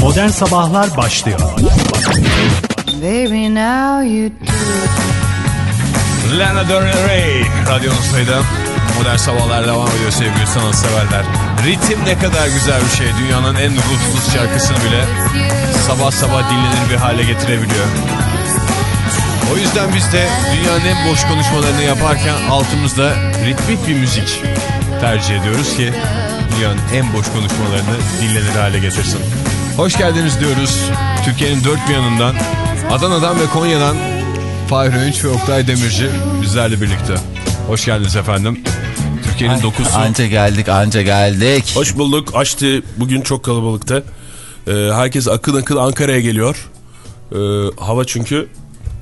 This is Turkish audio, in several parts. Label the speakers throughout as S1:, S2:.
S1: Modern Sabahlar başlıyor.
S2: Baby now you do.
S3: Lana Del Rey radyonuzdaydı. Modern Sabahlar devam ediyor sevgili sanatseverler. Ritim ne kadar güzel bir şey. Dünyanın en ruhsuz şarkısını bile sabah sabah dinlenir bir hale getirebiliyor. O yüzden biz de dünyanın en boş konuşmalarını yaparken altımızda ritmik bir müzik tercih ediyoruz ki dünyanın en boş konuşmalarını dinlenir hale getirsin. Hoş geldiniz diyoruz. Türkiye'nin dört bir yanından Adana'dan ve Konya'dan Fahir Öğünç ve Oktay Demirci bizlerle birlikte. Hoş geldiniz efendim. Türkiye'nin dokusu.
S4: Anca geldik anca geldik.
S5: Hoş bulduk. Açtı. Bugün çok kalabalıktı. Ee, herkes akın akın Ankara'ya geliyor. Ee, hava çünkü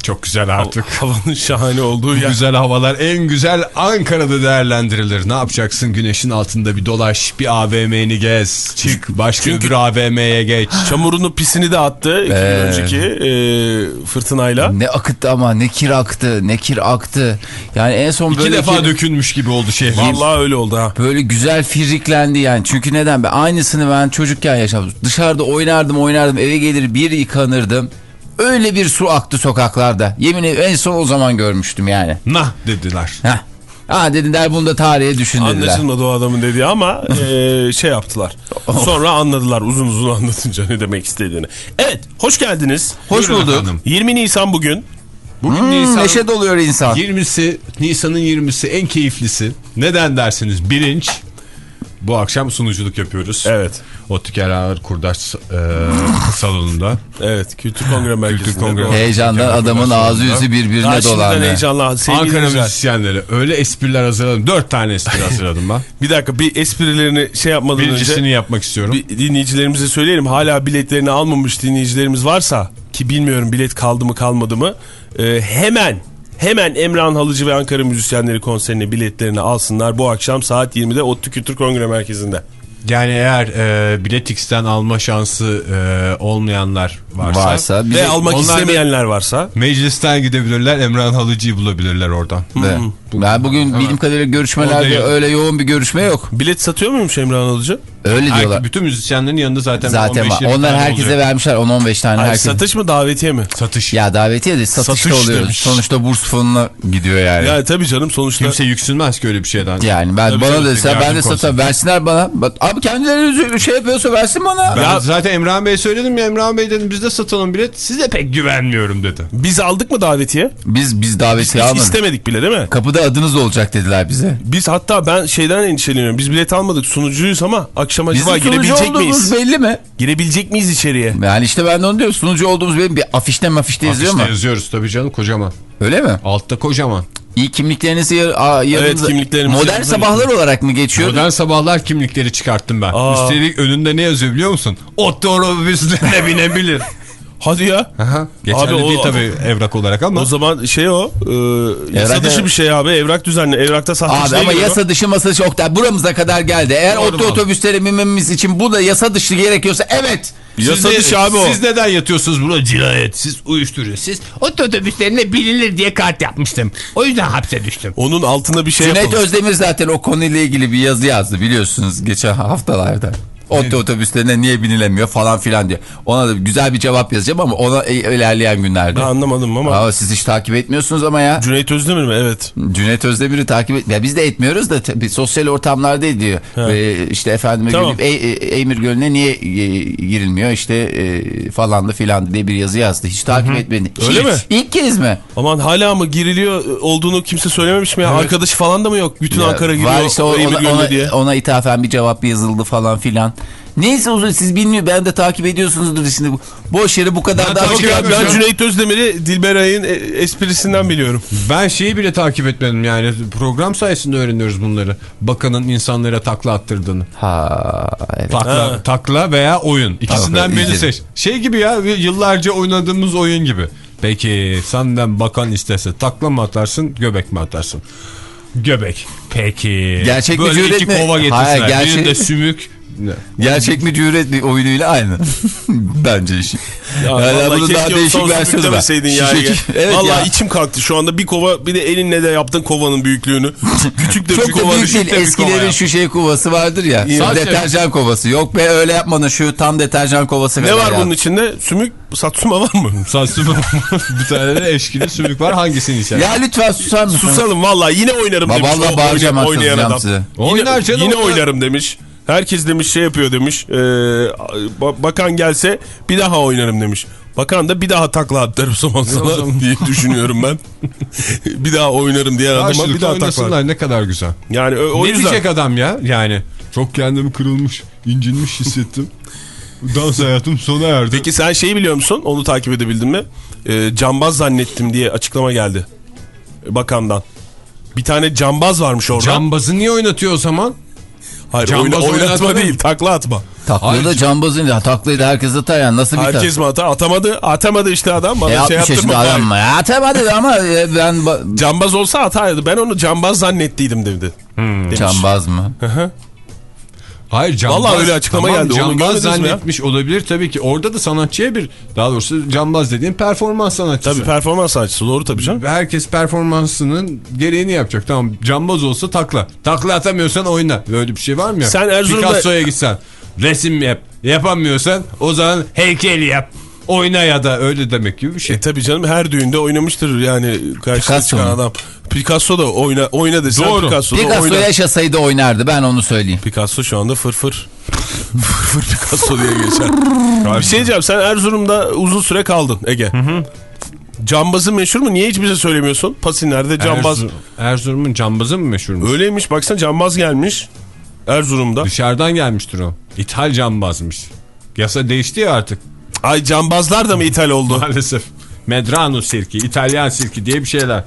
S3: Çok güzel artık.
S5: havanın şahane olduğu yer.
S3: güzel havalar en güzel Ankara'da değerlendirilir. Ne yapacaksın güneşin altında bir dolaş, bir AVM'ni gez, çık başka
S5: Çünkü-
S3: bir AVM'ye geç.
S5: Çamurunu pisini de attı. iki gün
S4: Ee.
S5: önceki e, fırtınayla.
S4: Ne akıttı ama ne kir aktı ne kir aktı. Yani en son
S3: İki
S4: böyle
S3: defa
S4: kir-
S3: dökülmüş gibi oldu şehir.
S5: Vallahi öyle oldu ha.
S4: böyle güzel firriklendi yani. Çünkü neden? Ben aynısını ben çocukken yaşadım. Dışarıda oynardım oynardım eve gelir bir yıkanırdım. Öyle bir su aktı sokaklarda. Yemin ederim en son o zaman görmüştüm yani.
S3: Nah dediler.
S4: Heh. Ha dediler bunu da tarihe düşün dediler.
S5: Anlaşılmadı o adamın dediği ama e, şey yaptılar. Sonra anladılar uzun uzun anlatınca ne demek istediğini. Evet hoş geldiniz.
S4: Hoş
S3: Buyurun
S4: bulduk.
S3: efendim.
S5: 20 Nisan bugün.
S3: Bugün
S4: Hmm,
S3: Nisan
S4: neşe doluyor insan.
S3: 20'si, Nisan'ın 20'si en keyiflisi. Neden derseniz birinç. Bu akşam sunuculuk yapıyoruz.
S5: Evet.
S3: Ottiker Ağır Kurdaş e, salonunda.
S5: Evet Kültür Kongre Merkezi'nde.
S3: Kongre-
S5: Doğru.
S4: Heyecandan adamın ağzı yüzü birbirine dolandı.
S5: heyecanla. Sevgili
S3: Ankara müzisyenleri öyle espriler hazırladım. Dört tane espri hazırladım ben.
S5: Bir dakika bir esprilerini şey yapmadan
S3: Birincisini
S5: önce
S3: yapmak istiyorum.
S5: bir dinleyicilerimize söyleyelim. Hala biletlerini almamış dinleyicilerimiz varsa ki bilmiyorum bilet kaldı mı kalmadı mı e, hemen hemen Emrah'ın Halıcı ve Ankara Müzisyenleri konserine biletlerini alsınlar. Bu akşam saat 20'de ODTÜ Kültür Kongre Merkezi'nde.
S3: Yani eğer e, Biletix'ten alma şansı e, olmayanlar varsa,
S4: Varsa bize
S5: Ve almak istemeyenler varsa
S3: meclisten gidebilirler. Emrah Halıcı'yı bulabilirler oradan.
S4: Ve Ben bugün bildiğim kadarıyla görüşmelerde öyle yoğun bir görüşme yok.
S5: bilet satıyor muymuş Emrah'ın Halıcı?
S4: Öyle
S3: Her-
S4: diyorlar.
S3: bütün müzisyenlerin yanında zaten,
S4: Zaten var.
S3: 15-20
S4: Onlar herkese
S3: olacak.
S4: vermişler 10-15 tane
S5: Hayır,
S4: herkese.
S5: satış mı davetiye mi?
S3: Satış.
S4: Ya davetiye de satışta
S5: Satış
S4: oluyoruz.
S5: demiş.
S4: Sonuçta burs fonuna gidiyor yani.
S5: Ya tabii canım sonuçta.
S3: Kimse yüksünmez ki öyle bir şeyden.
S4: Yani ben
S3: Tabii
S4: bana
S3: canım,
S4: dese ben de satarım. Versinler bana. Abi kendileri şey yapıyorsa versin bana.
S3: Ben
S5: Ya-
S3: zaten Emrah Bey söyledim ya Emrah Bey dedim biz de satalım bilet. Size pek güvenmiyorum dedi.
S5: Biz aldık mı davetiye?
S4: Biz biz davetiye almadık.
S5: istemedik bile değil mi?
S4: Kapıda adınız olacak dediler bize.
S5: Biz hatta ben şeyden endişeleniyorum. Biz bilet almadık sunucuyuz ama akşam acaba
S4: Bizim
S5: girebilecek miyiz?
S4: belli mi?
S5: Girebilecek miyiz içeriye?
S4: Yani işte ben de onu diyorum. Sunucu olduğumuz benim bir afişte mafişte yazıyor mu?
S3: Afişte yazıyoruz tabii canım kocaman.
S4: Öyle mi?
S3: Altta kocaman.
S4: İyi kimliklerinizi yar, yanınıza-
S5: kimliklerimizi
S4: Modern sabahlar olarak mı geçiyor?
S3: Modern sabahlar kimlikleri çıkarttım ben.
S5: Aa.
S3: Üstelik önünde ne yazıyor biliyor musun? Otobüslerine binebilir.
S5: Hadi ya.
S3: Aha. Geçerli
S5: Abi o-
S3: değil tabii evrak olarak ama.
S5: O zaman şey o. E, yasa
S4: Evrak-
S5: dışı bir şey abi. Evrak düzenli. Evrakta sahte
S4: Abi
S5: işlere
S4: ama yasa dışı masa dışı Oktay buramıza kadar geldi. Eğer
S3: Doğru
S4: otlu otobüslere binmemiz için bu da yasa dışı gerekiyorsa evet.
S5: Yasa
S3: de-
S5: dışı abi o.
S3: Siz neden yatıyorsunuz burada cinayet? Siz uyuşturuyor. Siz otobüslerine binilir diye kart yapmıştım. O yüzden hapse düştüm.
S5: Onun altında bir şey
S4: Cüneyt
S5: yapalım.
S4: Özdemir zaten o konuyla ilgili bir yazı yazdı biliyorsunuz geçen haftalarda. Otlu otobüslerine niye binilemiyor falan filan diye. Ona da güzel bir cevap yazacağım ama ona e- ilerleyen günlerde.
S5: Ben anlamadım ama.
S4: Aa, siz hiç takip etmiyorsunuz ama ya.
S5: Cüneyt Özdemir mi? Evet.
S4: Cüneyt Özdemir'i takip et. Ya biz de etmiyoruz da tabii sosyal ortamlarda ediyor. Ve işte efendime
S5: Tamam.
S4: gülüp e, e, Emir Gölü'ne niye e, girilmiyor işte e, falandı filan diye bir yazı yazdı. Hiç takip etmedi.
S5: Öyle
S4: Hiç.
S5: mi?
S4: İlk kez mi?
S5: Aman hala mı giriliyor olduğunu kimse söylememiş mi ya? Arkadaşı falan da mı yok? Bütün
S4: Ya,
S5: Ankara giriyor.
S4: var işte o-
S5: Eymir
S4: ona, ona,
S5: diye.
S4: ona ithafen bir cevap yazıldı falan filan. Neyse uzun siz bilmiyor ben de takip ediyorsunuzdur şimdi. Bu- Boş yere bu kadar
S3: Ben
S4: da
S3: takip etmiyorum.
S5: ben Cüneyt Özdemir'i Dilber Ay'ın e, esprisinden biliyorum.
S3: Ben şeyi bile takip etmedim yani program sayesinde öğreniyoruz bunları. Bakanın insanlara takla attırdığını.
S4: Ha evet.
S3: Takla,
S5: Ha.
S3: takla veya oyun. İkisinden
S4: Takla,
S3: birini seç. Şey gibi ya yıllarca oynadığımız oyun gibi. Peki senden bakan istese takla mı atarsın göbek mi atarsın? Göbek. Peki.
S4: Gerçek mi,
S3: Böyle iki
S4: mi?
S3: kova
S4: Hayır,
S3: getirsinler.
S4: gerçek-
S3: Birinde sümük?
S4: Gerçek mi cüret mi oyunuyla aynı. Bence işi.
S5: Ya vallahi
S4: bunun daha değişik versiyonu var.
S5: ya.
S4: Evet
S5: Vallahi
S4: ya.
S5: içim kalktı şu anda bir kova bir de elinle de yaptın kovanın büyüklüğünü. Küçük de bir
S4: Çok da
S5: kova
S4: büyük değil.
S5: de bir kova
S4: Eskilerin
S5: yap.
S4: şu şey kovası vardır ya.
S5: Saç
S4: deterjan kovası. Yok be öyle yapmadın. Şu tam deterjan kovası
S5: Ne var
S4: ya.
S5: bunun içinde? Sümük, satsuma var mı?
S3: Saçma bir tane de eşkili sümük var hangisini içer?
S4: Ya lütfen susar mısın?
S5: Susalım vallahi yine oynarım
S4: Ba-
S5: demiş.
S4: vallahi
S5: o
S4: bağıracağım,
S5: oynayan- adam. Yine, yine
S3: oynar.
S5: oynarım demiş. Herkes demiş şey yapıyor demiş. Ba- bakan gelse bir daha oynarım demiş. Bakan da bir daha takla atar o zaman sana diye düşünüyorum ben. bir daha oynarım diğer adama bir daha takla.
S3: oynasınlar ne kadar güzel.
S5: Yani o, o
S3: ne
S5: yüzden
S3: diyecek adam ya yani? Çok kendimi kırılmış, incinmiş hissettim. Dans hayatım sona erdi.
S5: Peki sen şeyi biliyor musun? Onu takip edebildin mi? Ee, cambaz zannettim diye açıklama geldi. Bakandan. Bir tane cambaz varmış orada.
S3: Cambazı niye oynatıyor o zaman?
S5: Hayır
S3: cambaz
S5: oyna- oynatma değil
S3: değil.
S5: takla atma.
S3: Hayır.
S4: da cambazın ya taklayı da herkes atar yani nasıl bir
S5: Herkes mi atar? Atamadı. Atamadı işte adam. Bana
S4: E
S5: şey
S4: 60 yaşında
S5: yaptırma.
S4: adam mı? Ya atamadı ama e, ben ba-
S5: Cambaz olsa atardı. Ben onu cambaz zannettiydim dedi. Demiş.
S4: cambaz mı?
S3: Hayır cambaz.
S5: Vallahi öyle açıklama geldi, onu
S3: Cambaz
S5: mi ya?
S3: zannetmiş olabilir tabii ki. Orada da sanatçıya bir daha doğrusu cambaz dediğin performans sanatçısı.
S5: Tabii performans sanatçısı doğru tabii canım.
S3: Herkes performansının gereğini yapacak. Tamam cambaz olsa takla. Takla atamıyorsan oyna. Böyle bir şey var mı ya?
S5: Sen Erzurum'da-
S3: Picasso'ya gitsen resim yap. Yapamıyorsan o zaman heykel yap. Oyna ya da öyle demek gibi bir şey.
S5: E tabii canım her düğünde oynamıştır yani karşısına
S4: Picasso
S5: çıkan
S4: mu?
S5: adam. Picasso da oyna oyna desen
S3: Doğru.
S5: Picasso da
S4: Picasso
S5: oynar.
S4: yaşasaydı oynardı ben onu söyleyeyim.
S5: Picasso şu anda fırfır. fırfır Picasso diye geçer. bir şey diyeceğim sen Erzurum'da uzun süre kaldın Ege. Cambazı meşhur mu? Niye hiç bize söylemiyorsun? Pasinler'de cambaz.
S3: Erzurum- Erzurum'un cambazı mı meşhurmuş?
S5: Öyleymiş baksana cambaz gelmiş Erzurum'da.
S3: Dışarıdan gelmiştir o. İthal cambazmış. Yasa değişti ya artık
S5: Ay cambazlar da mı ithal oldu?
S3: maalesef. Medrano sirki, İtalyan sirki diye bir şeyler.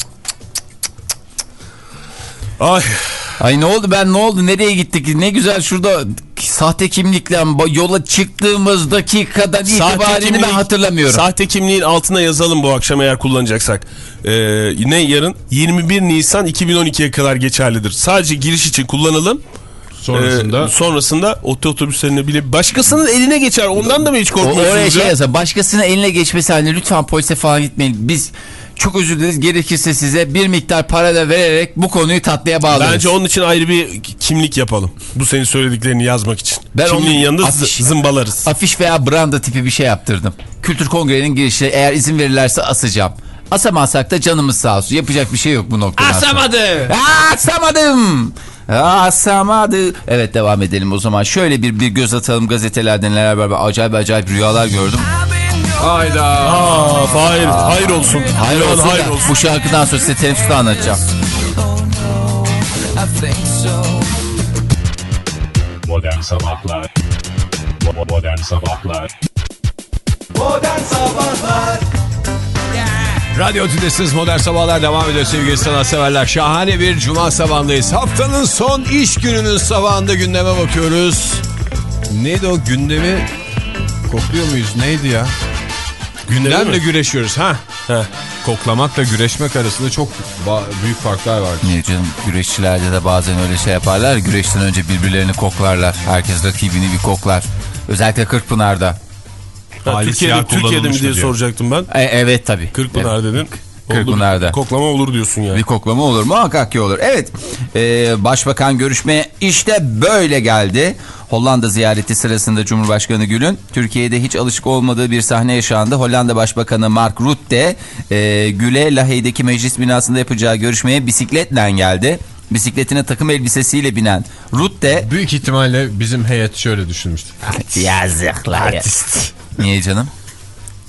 S5: Ay
S4: Ay ne oldu ben ne oldu nereye gittik ne güzel şurada sahte kimlikle yola çıktığımız dakikadan itibaren ben hatırlamıyorum.
S5: Sahte kimliğin altına yazalım bu akşam eğer kullanacaksak. Ee, ne yarın? 21 Nisan 2012'ye kadar geçerlidir. Sadece giriş için kullanalım.
S3: Sonrasında
S5: Ee, sonrasında oto otobüslerine bile başkasının eline geçer. Ondan da mı hiç
S4: O, oraya
S5: korkmuyorsunuz
S4: şey
S5: ya?
S4: yazar başkasının eline geçmesi halinde lütfen polise falan gitmeyin. Biz çok özür dileriz gerekirse size bir miktar para da vererek bu konuyu tatlıya bağlarız.
S5: Bence onun için ayrı bir kimlik yapalım. Bu senin söylediklerini yazmak için.
S4: Ben
S5: Kimliğin yanında
S4: Afiş.
S5: zı- zımbalarız.
S4: Afiş veya branda tipi bir şey yaptırdım. Kültür kongrenin girişi eğer izin verirlerse asacağım. Asamazsak da canımız sağ olsun. Yapacak bir şey yok bu noktada.
S3: Asamadı.
S4: Asamadım. Asamadı. Evet devam edelim o zaman. Şöyle bir, bir göz atalım gazetelerde neler var. Acayip acayip rüyalar gördüm.
S3: Hayda.
S5: Aa, hayır, hayır olsun.
S4: Hayır
S5: Aman
S4: olsun
S5: hayır
S4: da
S5: olsun.
S4: bu şarkıdan sonra size teneffüste anlatacağım.
S1: Modern Sabahlar Bo- Modern Sabahlar
S3: Radyo Tülesi'niz Modern Sabahlar devam ediyor sevgili sanatseverler. Şahane bir cuma sabahındayız. Haftanın son iş gününün sabahında gündeme bakıyoruz. Neydi o gündemi kokluyor muyuz? Neydi ya? Gündemle güreşiyoruz. ha.
S5: Heh.
S3: Koklamakla güreşmek arasında çok büyük farklar var.
S4: Niye canım güreşçilerde de bazen öyle şey yaparlar. Güreşten önce birbirlerini koklarlar. Herkes rakibini bir koklar. Özellikle Kırkpınar'da.
S5: Ha, Türkiye'de, Türkiye'de mi diye
S3: diyor.
S5: soracaktım ben.
S4: E, evet tabii.
S5: Kırkpınar dedin.
S4: Kırkpınar'da.
S5: Koklama olur diyorsun yani.
S4: Bir koklama olur muhakkak ki olur. Evet e, başbakan görüşmeye işte böyle geldi. Hollanda ziyareti sırasında Cumhurbaşkanı Gül'ün Türkiye'de hiç alışık olmadığı bir sahne yaşandı. Hollanda Başbakanı Mark Rutte e, Gül'e Lahey'deki meclis binasında yapacağı görüşmeye bisikletle geldi. Bisikletine takım elbisesiyle binen Rutte
S3: Büyük ihtimalle bizim heyet şöyle düşünmüştü.
S4: yazıklar. Artist. Niye canım?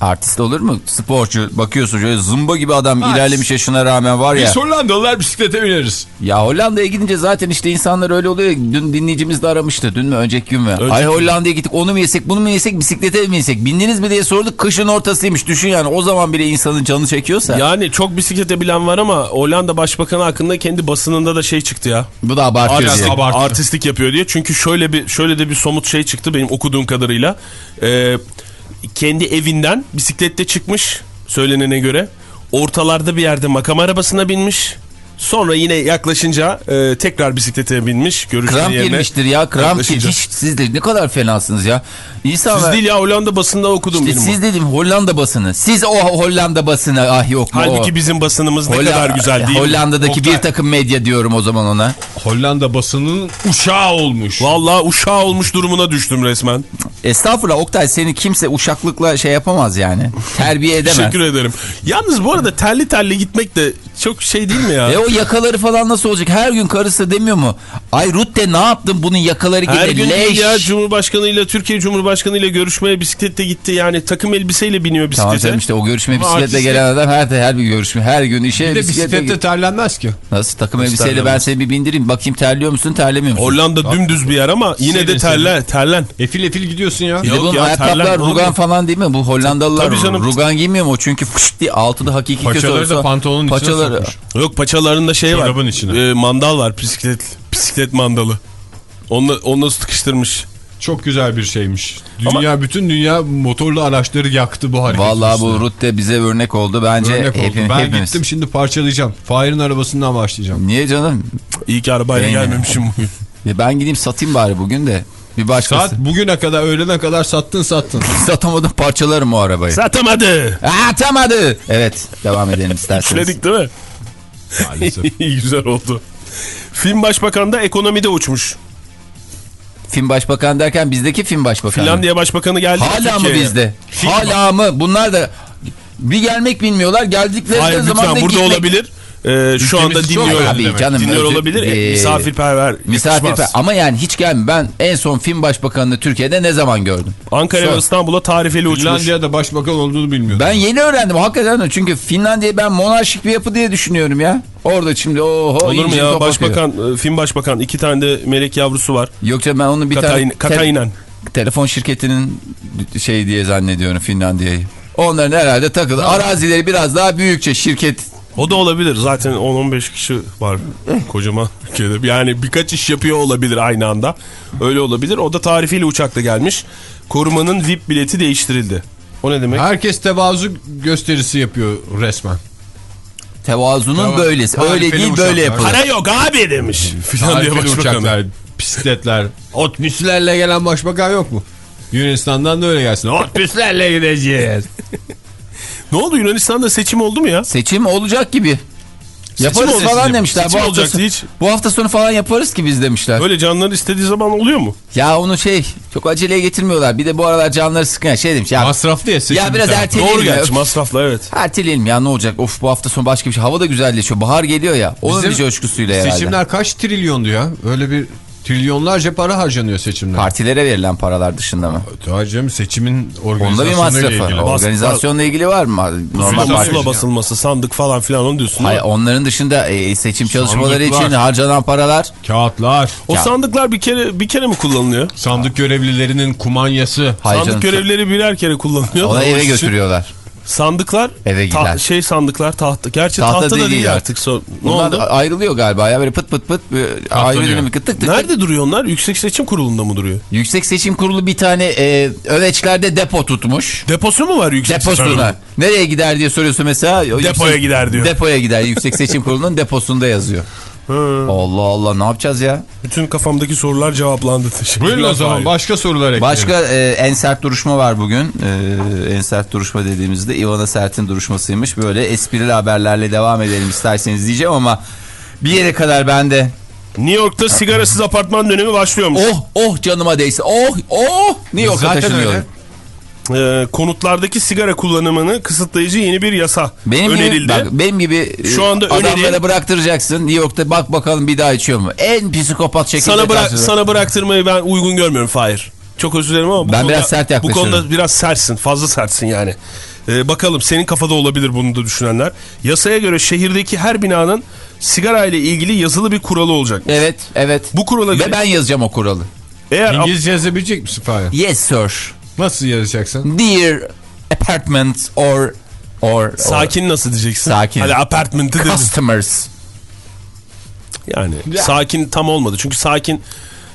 S4: Artist olur mu? Sporcu bakıyorsun şöyle zımba gibi adam ilerlemiş yaşına rağmen var ya.
S3: Biz Hollandalılar bisiklete bineriz.
S4: Ya Hollanda'ya gidince zaten işte insanlar öyle oluyor. Dün dinleyicimiz de aramıştı. Dün mü önceki gün mü?
S5: Önceki
S4: Ay. Hollanda'ya gittik onu mu yesek bunu mu yesek bisiklete mi yesek? Bindiniz mi diye sorduk. Kışın ortasıymış. Düşün yani o zaman bile insanın canı çekiyorsa.
S5: Yani çok bisiklete bilen var ama Hollanda Başbakanı hakkında kendi basınında da şey çıktı ya.
S4: Bu da abartıyor
S5: Artist,
S4: diye.
S3: abartı.
S5: artistlik yapıyor diye. Çünkü şöyle bir şöyle de bir somut şey çıktı benim okuduğum kadarıyla. Ee, kendi evinden bisiklette çıkmış söylenene göre. Ortalarda bir yerde makam arabasına binmiş. Sonra yine yaklaşınca e, tekrar bisiklete binmiş.
S4: Kramp
S5: yerine
S4: girmiştir ya. Kramp hiç siz de ne kadar fenasınız ya. İnsan
S5: Siz değil ya Hollanda basında okudum
S4: İşte
S5: benim
S4: siz dedim Hollanda basını. Siz o Hollanda basını ah yok mu
S5: Halbuki
S4: o.
S5: bizim basınımız ne kadar güzel değil?
S4: Hollanda'daki
S3: Oktay.
S4: bir takım medya diyorum o zaman ona.
S3: Hollanda basının uşağı olmuş.
S5: Vallahi uşağı olmuş durumuna düştüm resmen.
S4: Estağfurullah Oktay seni kimse uşaklıkla şey yapamaz yani. Terbiye edemez.
S5: Teşekkür ederim. Yalnız bu arada terli terli gitmek de çok şey değil mi ya?
S4: E o yakaları falan nasıl olacak? Her gün karısı demiyor mu? Ay Rutte ne yaptın bunun yakaları gibi
S5: Her gün
S4: leş.
S5: ya Cumhurbaşkanıyla Türkiye Cumhurbaşkanı ile görüşmeye bisiklette gitti. Yani takım elbiseyle biniyor
S4: Tamam
S5: bisiklete.
S4: canım işte o görüşme
S3: Ama
S4: bisikletle gelen adam her, her bir görüşme her gün işe
S3: Bir de
S4: bisikletle
S3: terlenmez ki.
S4: Nasıl takım
S5: Nasıl
S4: elbiseyle ben
S5: terlemez?
S4: seni bir bindireyim bakayım terliyor musun terlemiyor musun?
S5: Hollanda dümdüz bir yer ama yine de terlen. terlen.
S3: Efil efil gidiyorsun ya.
S4: Bir de bunun
S5: ya,
S4: ayakkabılar
S5: terler,
S4: rugan falan değil mi? Bu Hollandalılar
S5: Tabii canım.
S4: rugan giymiyor mu? Çünkü fışt diye altında hakiki kötü
S3: Paçaları
S4: olsa.
S3: da pantolonun içine
S4: paçaları,
S3: sokmuş.
S5: Yok paçalarında şey
S3: Çorabın
S5: var.
S3: içine.
S5: e, mandal var bisiklet bisiklet mandalı. Onunla, onunla sıkıştırmış.
S3: Çok güzel bir şeymiş. Dünya bütün dünya motorlu araçları yaktı bu hareket.
S4: Vallahi bu. Rutte bize örnek oldu. Bence
S3: Örnek oldu.
S4: hepim-
S3: Ben
S4: hepimiz.
S3: gittim şimdi parçalayacağım. Fahir'in arabasından başlayacağım.
S4: Niye canım?
S5: İyi ki arabayla
S4: Ben-
S5: gelmemişim bugün.
S4: Ya ben gideyim satayım bari bugün de. Bir başkası.
S3: Saat bugüne kadar öğlene kadar sattın sattın.
S4: Satamadım parçalarım o arabayı.
S5: Satamadı.
S4: Atamadı. Evet devam edelim isterseniz.
S5: Üfledik değil mi?
S3: Maalesef.
S5: İyi güzel oldu. Film başbakanı da ekonomide uçmuş.
S4: Film başbakan derken bizdeki film başbakanı.
S5: Finlandiya başbakanı geldi.
S4: Hala mı bizde?
S5: Film-
S4: Hala mı? Bunlar da bir gelmek bilmiyorlar. Geldikleri
S5: Hayır
S4: zaman
S5: lütfen
S4: da
S5: burada
S4: gitmek...
S5: olabilir. Ee, şu anda dinliyor.
S4: Abi canım.
S5: Dinliyor
S4: özür-
S5: olabilir.
S4: Ee,
S5: misafirperver.
S4: Misafirper ama yani hiç gelmiyor. Ben en son film başbakanını Türkiye'de ne zaman gördüm?
S5: Ankara
S4: Son.
S5: ve İstanbul'a tarifeli uçmuş.
S3: Finlandiya'da başbakan olduğunu bilmiyordum.
S4: Ben yeni öğrendim hakikaten çünkü Finlandiya ben monarşik bir yapı diye düşünüyorum ya. Orada şimdi oho
S5: Olur mu ya başbakan, e, film başbakan iki tane de melek yavrusu var.
S4: Yok canım ben onu bir
S5: Katayn-
S4: tane te-
S5: Kataynen.
S4: telefon şirketinin şey diye zannediyorum Finlandiya'yı. Onların herhalde takılı. Arazileri biraz daha büyükçe şirket.
S5: O da olabilir. Zaten 10-15 kişi var kocaman ülkede. Yani birkaç iş yapıyor olabilir aynı anda. Öyle olabilir. O da tarifiyle uçakla gelmiş. Korumanın VIP bileti değiştirildi. O ne demek?
S3: Herkes tevazu gösterisi yapıyor resmen.
S4: Tevazunun
S3: Tamam.
S4: böylesi.
S3: Tarifeli
S4: Öyle değil
S3: uçaklar.
S4: böyle yapılır.
S5: Para yok abi demiş.
S3: Tarifeli
S5: başbakanı.
S3: uçaklar, bisikletler, otobüslerle gelen başbakan yok mu? Yunanistan'dan da öyle gelsin. Otobüslerle gideceğiz.
S5: Ne oldu Yunanistan'da seçim oldu mu ya?
S4: Seçim olacak gibi. Yaparız
S5: olacak
S4: falan
S5: seçim.
S4: demişler.
S5: Seçim
S4: bu, hafta
S5: olacaktı
S4: sonu,
S5: hiç.
S4: bu hafta sonu falan yaparız ki biz demişler.
S5: Böyle canları istediği zaman oluyor mu?
S4: Ya onu şey çok aceleye getirmiyorlar. Bir de bu aralar canları sıkın. Şey demiş ya,
S3: Masraflı ya seçim.
S4: ya biraz
S3: bir taraftan.
S4: erteleyelim.
S5: Doğru gerçi masrafla evet.
S4: Erteleyelim ya ne olacak? Of bu hafta sonu başka bir şey. Hava da güzelleşiyor. Bahar geliyor ya. Onun
S3: Bizim
S4: bir coşkusuyla herhalde.
S3: Seçimler kaç trilyondu ya? Öyle bir trilyonlarca para harcanıyor seçimler.
S4: Partilere verilen paralar dışında mı?
S3: Hacım seçimin
S4: Onda bir
S3: organizasyonuyla
S4: masrafı.
S3: ilgili.
S4: Organizasyonla ilgili var mı? Normal
S5: Pusula basılması, sandık falan filan onu diyorsun.
S4: Hayır onların dışında e, seçim çalışmaları
S3: Sandıklar.
S4: için harcanan paralar
S3: Kağıtlar,
S5: O
S4: Ya.
S5: sandıklar bir kere bir kere mi kullanılıyor?
S3: sandık görevlilerinin kumanyası.
S4: Hayır
S5: sandık
S4: canım,
S5: görevlileri birer kere kullanılıyor.
S4: ona eve götürüyorlar.
S5: Sandıklar
S4: Eve
S5: ta-
S4: gider.
S5: şey sandıklar tahta. Gerçi
S4: Tahta
S5: tahta, da
S4: değil
S5: değil
S4: artık.
S5: So- ne
S4: Bunlar
S5: oldu?
S4: ayrılıyor galiba ya böyle pıt pıt pıt ayrılıyor bir tık tık tık.
S5: Nerede duruyor onlar? Yüksek Seçim Kurulu'nda mı duruyor?
S4: Yüksek Seçim Kurulu bir tane e, Öveçler'de depo tutmuş.
S5: Deposu mu var Yüksek Seçim
S4: Deposuna.
S5: Kurulu?
S4: Nereye gider diye soruyorsun mesela.
S5: Depoya
S4: yüksek-
S5: gider diyor.
S4: Depoya gider. Yüksek Seçim Kurulu'nun deposunda yazıyor. Allah Allah ne yapacağız ya?
S5: Bütün kafamdaki sorular cevaplandı.
S3: Buyurun o zaman başka sorular ekleyelim.
S4: Başka e, en sert duruşma var bugün. E, en sert duruşma dediğimizde Ivana Sert'in duruşmasıymış. Böyle esprili haberlerle devam edelim isterseniz diyeceğim ama bir yere kadar bende.
S5: New York'ta sigarasız apartman dönemi başlıyormuş.
S4: Oh oh canıma değse. Oh oh New York'a taşınıyorum.
S3: öyle.
S5: Ee, konutlardaki sigara kullanımını kısıtlayıcı yeni bir yasa
S4: Benim
S5: önerildi.
S4: gibi, bak, benim gibi e,
S5: Şu anda
S4: adamlara
S5: öneri-
S4: bıraktıracaksın. New York'ta bak bakalım bir daha içiyor mu? En psikopat şekilde
S5: sana, bırak,
S4: karşılar.
S5: sana bıraktırmayı ben uygun görmüyorum Fahir. Çok özür dilerim ama bu
S4: Ben
S5: konuda,
S4: biraz sert
S5: Bu konuda biraz sertsin. Fazla sertsin yani. Ee, bakalım senin kafada olabilir bunu da düşünenler. Yasaya göre şehirdeki her binanın sigara ile ilgili yazılı bir kuralı olacak.
S4: Evet evet.
S5: Bu kurala
S4: Ve
S5: göre
S4: ben yazacağım o kuralı.
S5: eğer
S3: İngilizce yazabilecek misin Fahir?
S4: Yes sir.
S3: Nasıl yazacaksın?
S4: Dear apartments or or
S5: sakin nasıl diyeceksin?
S4: Sakin.
S5: Hadi apartment'ı
S4: or
S5: dedin.
S4: customers.
S5: Yani sakin tam olmadı. Çünkü sakin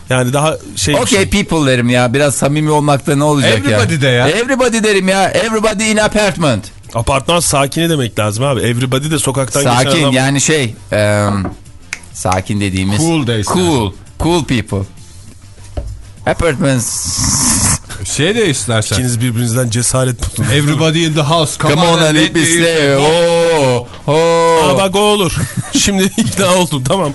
S5: yani daha şey
S4: Okay
S5: şey.
S4: people derim ya. Biraz samimi olmakta ne olacak ya?
S3: Everybody de ya.
S4: Everybody derim ya. Everybody in apartment.
S5: Apartman sakini demek lazım abi. Everybody de sokaktan geçen
S4: Sakin yani şey e, sakin dediğimiz.
S3: Cool da istersen.
S4: Cool. Cool people. Apartments.
S3: Şey de istersen.
S5: İkiniz birbirinizden cesaret bulun.
S3: Everybody in the house.
S4: Come on and let me slay. Oo.
S5: Aa,
S4: Oo.
S5: bak o olur. Şimdi ikna oldum tamam.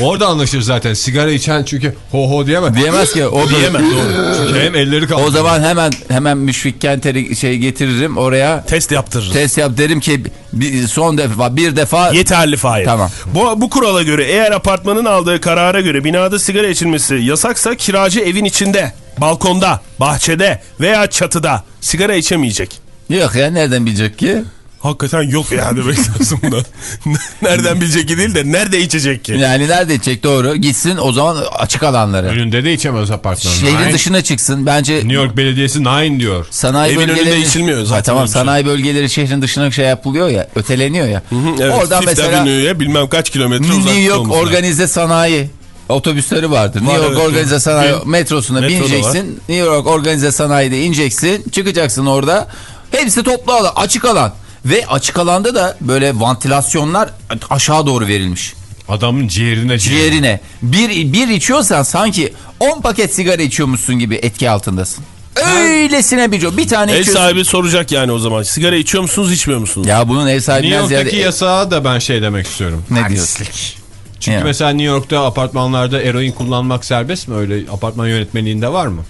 S3: Orada anlaşır zaten. Sigara içen çünkü ho ho diyemez.
S4: Diyemez ki o
S5: Diyemez doğru.
S3: Çünkü hem elleri kaldı.
S4: O zaman hemen hemen Müşfik Kenter'i şey getiririm oraya.
S5: Test yaptırırız.
S4: Test yap derim ki bir, son defa bir defa
S5: Yeterli Fahir.
S4: Tamam.
S5: Bu, bu kurala göre eğer apartmanın aldığı karara göre binada sigara içilmesi yasaksa kiracı evin içinde, balkonda, bahçede veya çatıda sigara içemeyecek.
S4: yok ya nereden bilecek ki?
S5: Hakikaten yok ya demek lazım buna. Nereden bilecek ki değil de nerede içecek ki?
S4: Yani nerede içecek doğru gitsin o zaman açık alanları.
S3: Önünde de içemez apartmanın.
S4: Şehrin
S3: Nine.
S4: dışına çıksın bence
S3: New York Belediyesi nine diyor.
S4: sanayi
S5: Evin
S4: bölgeleri...
S5: önünde içilmiyor zaten
S4: Ha, tamam sanayi bölgeleri şehrin dışına şey yapılıyor ya öteleniyor ya.
S5: Evet,
S4: Oradan
S5: Fifth
S4: mesela
S5: Avenue'ye bilmem kaç kilometre uzakta
S4: New York organize sanayi otobüsleri vardır. New York
S5: evet,
S4: organize
S5: evet.
S4: sanayi
S5: Bir-
S4: metrosuna
S5: Metro
S4: bineceksin. New York organize sanayide ineceksin. Çıkacaksın orada. Hepsi toplu alan, açık alan. Ve açık alanda da böyle vantilasyonlar aşağı doğru verilmiş.
S3: Adamın ciğerine
S4: Ciğerine. Bir, bir içiyorsan sanki 10 paket sigara içiyormuşsun gibi etki altındasın. Öylesine bir Bir tane
S5: Ev
S4: içiyorsun.
S5: sahibi soracak yani o zaman. Sigara içiyor musunuz içmiyor musunuz?
S4: Ya bunun ev
S3: New
S4: sahibinden
S3: York'taki
S4: ziyade...
S3: yasağa da ben şey demek istiyorum.
S4: Ne diyorsun?
S3: Çünkü
S4: Ya.
S3: mesela New York'ta apartmanlarda eroin kullanmak serbest mi? Öyle apartman yönetmeliğinde var mı?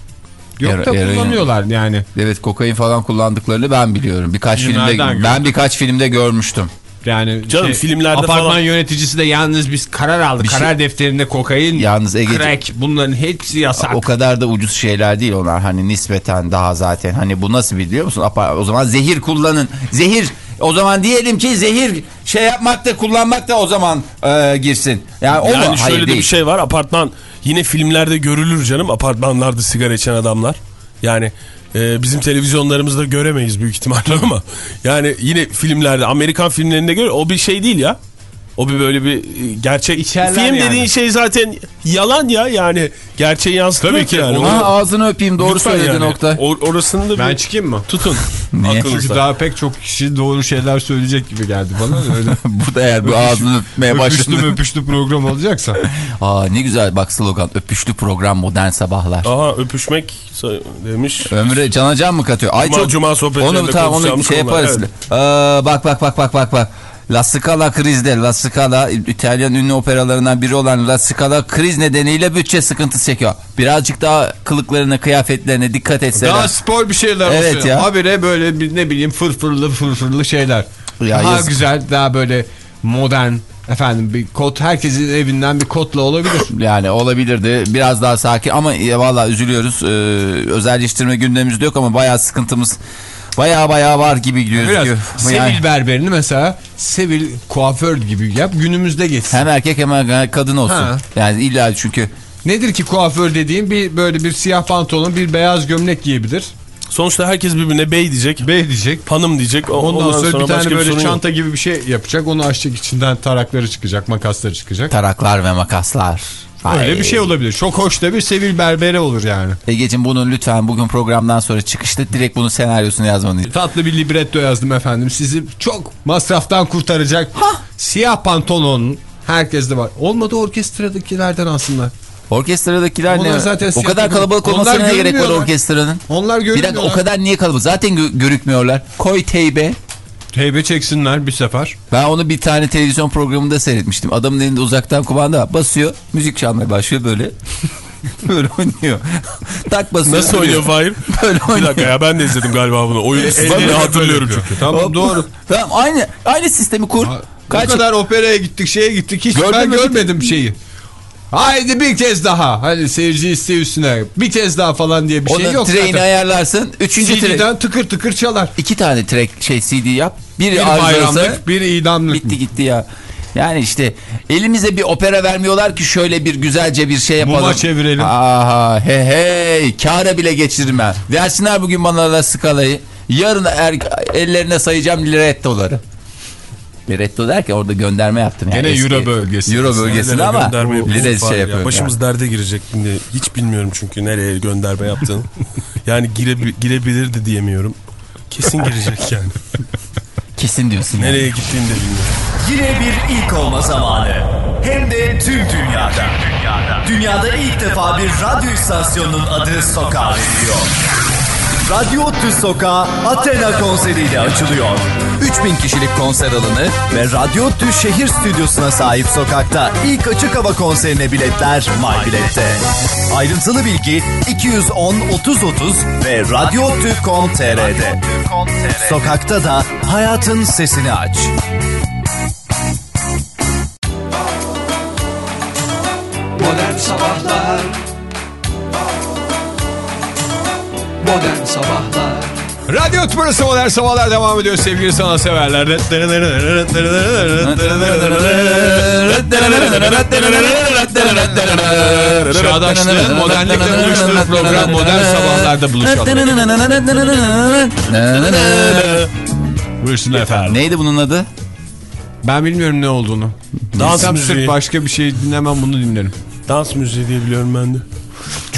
S3: Yok
S4: Ero-
S3: da
S4: eroin-
S3: kullanıyorlar yani.
S4: Evet kokain falan kullandıklarını ben biliyorum. Birkaç
S3: Filmlerden
S4: filmde
S3: gördüm.
S4: ben birkaç filmde görmüştüm.
S3: Yani
S5: Canım, filmlerde
S3: apartman
S5: falan-
S3: yöneticisi de yalnız biz karar aldık.
S4: Bir şey-
S3: karar defterinde kokain,
S4: Yalnız Ege-
S3: crack bunların hepsi yasak.
S4: O kadar da ucuz şeyler değil onlar hani nispeten daha zaten hani bu nasıl biliyor musun? O zaman zehir kullanın. Zehir o zaman diyelim ki zehir şey yapmak da kullanmak da o zaman e, girsin. Yani o
S5: yani
S4: mu?
S5: şöyle
S4: Hayır
S5: de
S4: değil.
S5: bir şey var. Apartman yine filmlerde görülür canım. Apartmanlarda sigara içen adamlar. Yani e, bizim televizyonlarımızda göremeyiz büyük ihtimalle ama yani yine filmlerde Amerikan filmlerinde gör o bir şey değil ya. O bir böyle bir e, gerçek.
S3: İçerler
S5: Film
S3: yani.
S5: dediğin şey zaten yalan ya yani gerçeği yansıtmıyor
S3: Tabii
S5: ki yani.
S3: Onu-
S4: Ha, ağzını öpeyim doğru
S5: Lütfen
S4: söyledi
S5: yani.
S4: nokta.
S5: Or- orasını da
S3: Ben
S5: bir
S3: çıkayım mı?
S5: tutun.
S4: Niye?
S5: Aklınızda.
S3: Çünkü daha pek çok kişi doğru şeyler söyleyecek gibi geldi bana. Öyle
S4: bu da eğer bu ağzını öpmeye başladı.
S3: öpüşlü program olacaksa.
S4: Aa ne güzel bak slogan öpüşlü program modern sabahlar.
S5: Aha öpüşmek demiş.
S4: Ömre cana can mı katıyor? Ay
S5: Cuma-
S4: çok
S5: Cuma sohbetlerinde
S4: onu tamam onu şey yaparız.
S5: evet.
S4: Aa, bak bak bak bak bak bak. La Scala krizde. La Scala İtalyan ünlü operalarından biri olan La Scala kriz nedeniyle bütçe sıkıntısı çekiyor. Birazcık daha kılıklarına, kıyafetlerine dikkat etseler.
S3: Daha spor bir şeyler
S4: Evet
S3: olsun.
S4: ya.
S3: Habire böyle bir ne bileyim fırfırlı fırfırlı şeyler.
S4: Ya
S3: daha
S4: yazık.
S3: güzel, daha böyle modern efendim bir kot herkesin evinden bir kotla olabilir.
S4: Yani olabilirdi. Biraz daha sakin ama ya, valla üzülüyoruz. Ee, özelleştirme gündemimizde yok ama bayağı sıkıntımız bayağı bayağı var gibi
S3: Biraz
S4: gözüküyor.
S3: Sevil
S4: Yani
S3: berberini mesela Sevil kuaför gibi yap günümüzde geçsin.
S4: hem erkek hem kadın olsun.
S3: Ha.
S4: Yani illa çünkü
S3: Nedir ki kuaför dediğim bir böyle bir siyah pantolon bir beyaz gömlek giyebilir.
S5: Sonuçta herkes birbirine bey diyecek.
S3: Bey diyecek.
S5: Hanım diyecek. O-
S3: Ondan, sonra, bir
S5: başka
S3: tane böyle
S5: yok.
S3: çanta gibi bir şey yapacak. Onu açacak içinden tarakları çıkacak, makasları çıkacak.
S4: taraklar ve makaslar.
S3: Öyle
S4: Ay.
S3: bir şey olabilir. Çok hoş da bir Sevil berbere olur yani.
S4: Egeciğim bunu lütfen bugün programdan sonra çıkışta direkt bunun senaryosunu yazmanı.
S3: Tatlı bir libretto yazdım efendim. Sizi çok masraftan kurtaracak. Siyah pantolon herkeste var. Olmadı orkestradakilerden aslında.
S4: Orkestradakiler
S3: Onlar
S4: ne?
S3: zaten
S4: o kadar kalabalık olmasına ne gerek var orkestranın?
S3: Onlar
S4: Bir
S3: görünmüyorlar.
S4: dakika o kadar niye kalabalık? Zaten gö- görükmüyorlar. Koy teybe.
S3: Teybe çeksinler bir sefer.
S4: Ben onu bir tane televizyon programında seyretmiştim. Adamın elinde uzaktan kumanda basıyor. Müzik çalmaya başlıyor böyle. böyle oynuyor. Tak basıyor.
S5: Nasıl oynuyor Fahir?
S4: Böyle
S5: Bir
S4: oynuyor.
S5: dakika ya ben de izledim galiba bunu. Oyun
S3: Ellerini
S5: hatırlıyorum çünkü.
S3: Tamam
S4: Hop.
S3: doğru.
S4: Tamam aynı aynı sistemi kur.
S3: Kaç
S4: Kaç
S3: kadar operaya gittik şeye gittik hiç
S4: Gördün
S3: ben görmedim şeyi. Haydi bir kez daha. Hani seyirci isteği üstüne. Bir kez daha falan diye bir
S4: Onu
S3: şey yok
S4: track'ini
S3: zaten.
S4: ayarlarsın. Üçüncü track.
S3: CD'den tıkır tıkır çalar.
S4: iki tane track şey CD yap. Biri
S3: Bir bayramlık, bir idamlık.
S4: Bitti gitti ya. Yani işte elimize bir opera vermiyorlar ki şöyle bir güzelce bir şey yapalım.
S3: Muma çevirelim.
S4: Aha he hey kâra bile geçirmem. Versinler bugün bana da skalayı. Yarın er, ellerine sayacağım lirettoları. Liretto derken orada gönderme yaptım. Yani
S3: Gene
S4: eski-
S3: Euro bölgesi.
S4: Euro bölgesinde
S5: Nerelere
S4: ama
S5: Fahir
S4: şey
S5: ya?
S4: yapıyorum.
S5: Başımız derde girecek şimdi. Hiç bilmiyorum çünkü nereye gönderme yaptığını. yani girebi- girebilirdi diyemiyorum. Kesin girecek yani.
S4: Kesin diyorsun. yani.
S5: Nereye gittiğini de bilmiyorum.
S2: Yine bir ilk olma zamanı. Hem de tüm dünyada. Dünyada ilk defa bir radyo istasyonunun adı Sokağa veriliyor. Radyo Tü Sokağı Athena konseriyle açılıyor. 3000 kişilik konser alanı ve Radyo Tü şehir stüdyosuna sahip sokakta ilk açık hava konserine biletler MyBilet'te. Ayrıntılı bilgi 210 30 30 ve radyotü.com.tr'de. Sokakta da hayatın sesini aç.
S6: Modern Sabahlar Modern Sabahlar
S3: Radyo Tümrüsü Modern Sabahlar devam ediyor sevgili sanatseverler. Çağdaşlığın modernlikle buluştuğu program Modern Sabahlar'da buluşalım. Buyursun efendim.
S4: Neydi bunun adı?
S3: Ben bilmiyorum ne olduğunu.
S5: Dans müziği.
S3: başka bir şey dinlemem bunu dinlerim.
S5: Dans müziği diye biliyorum ben de.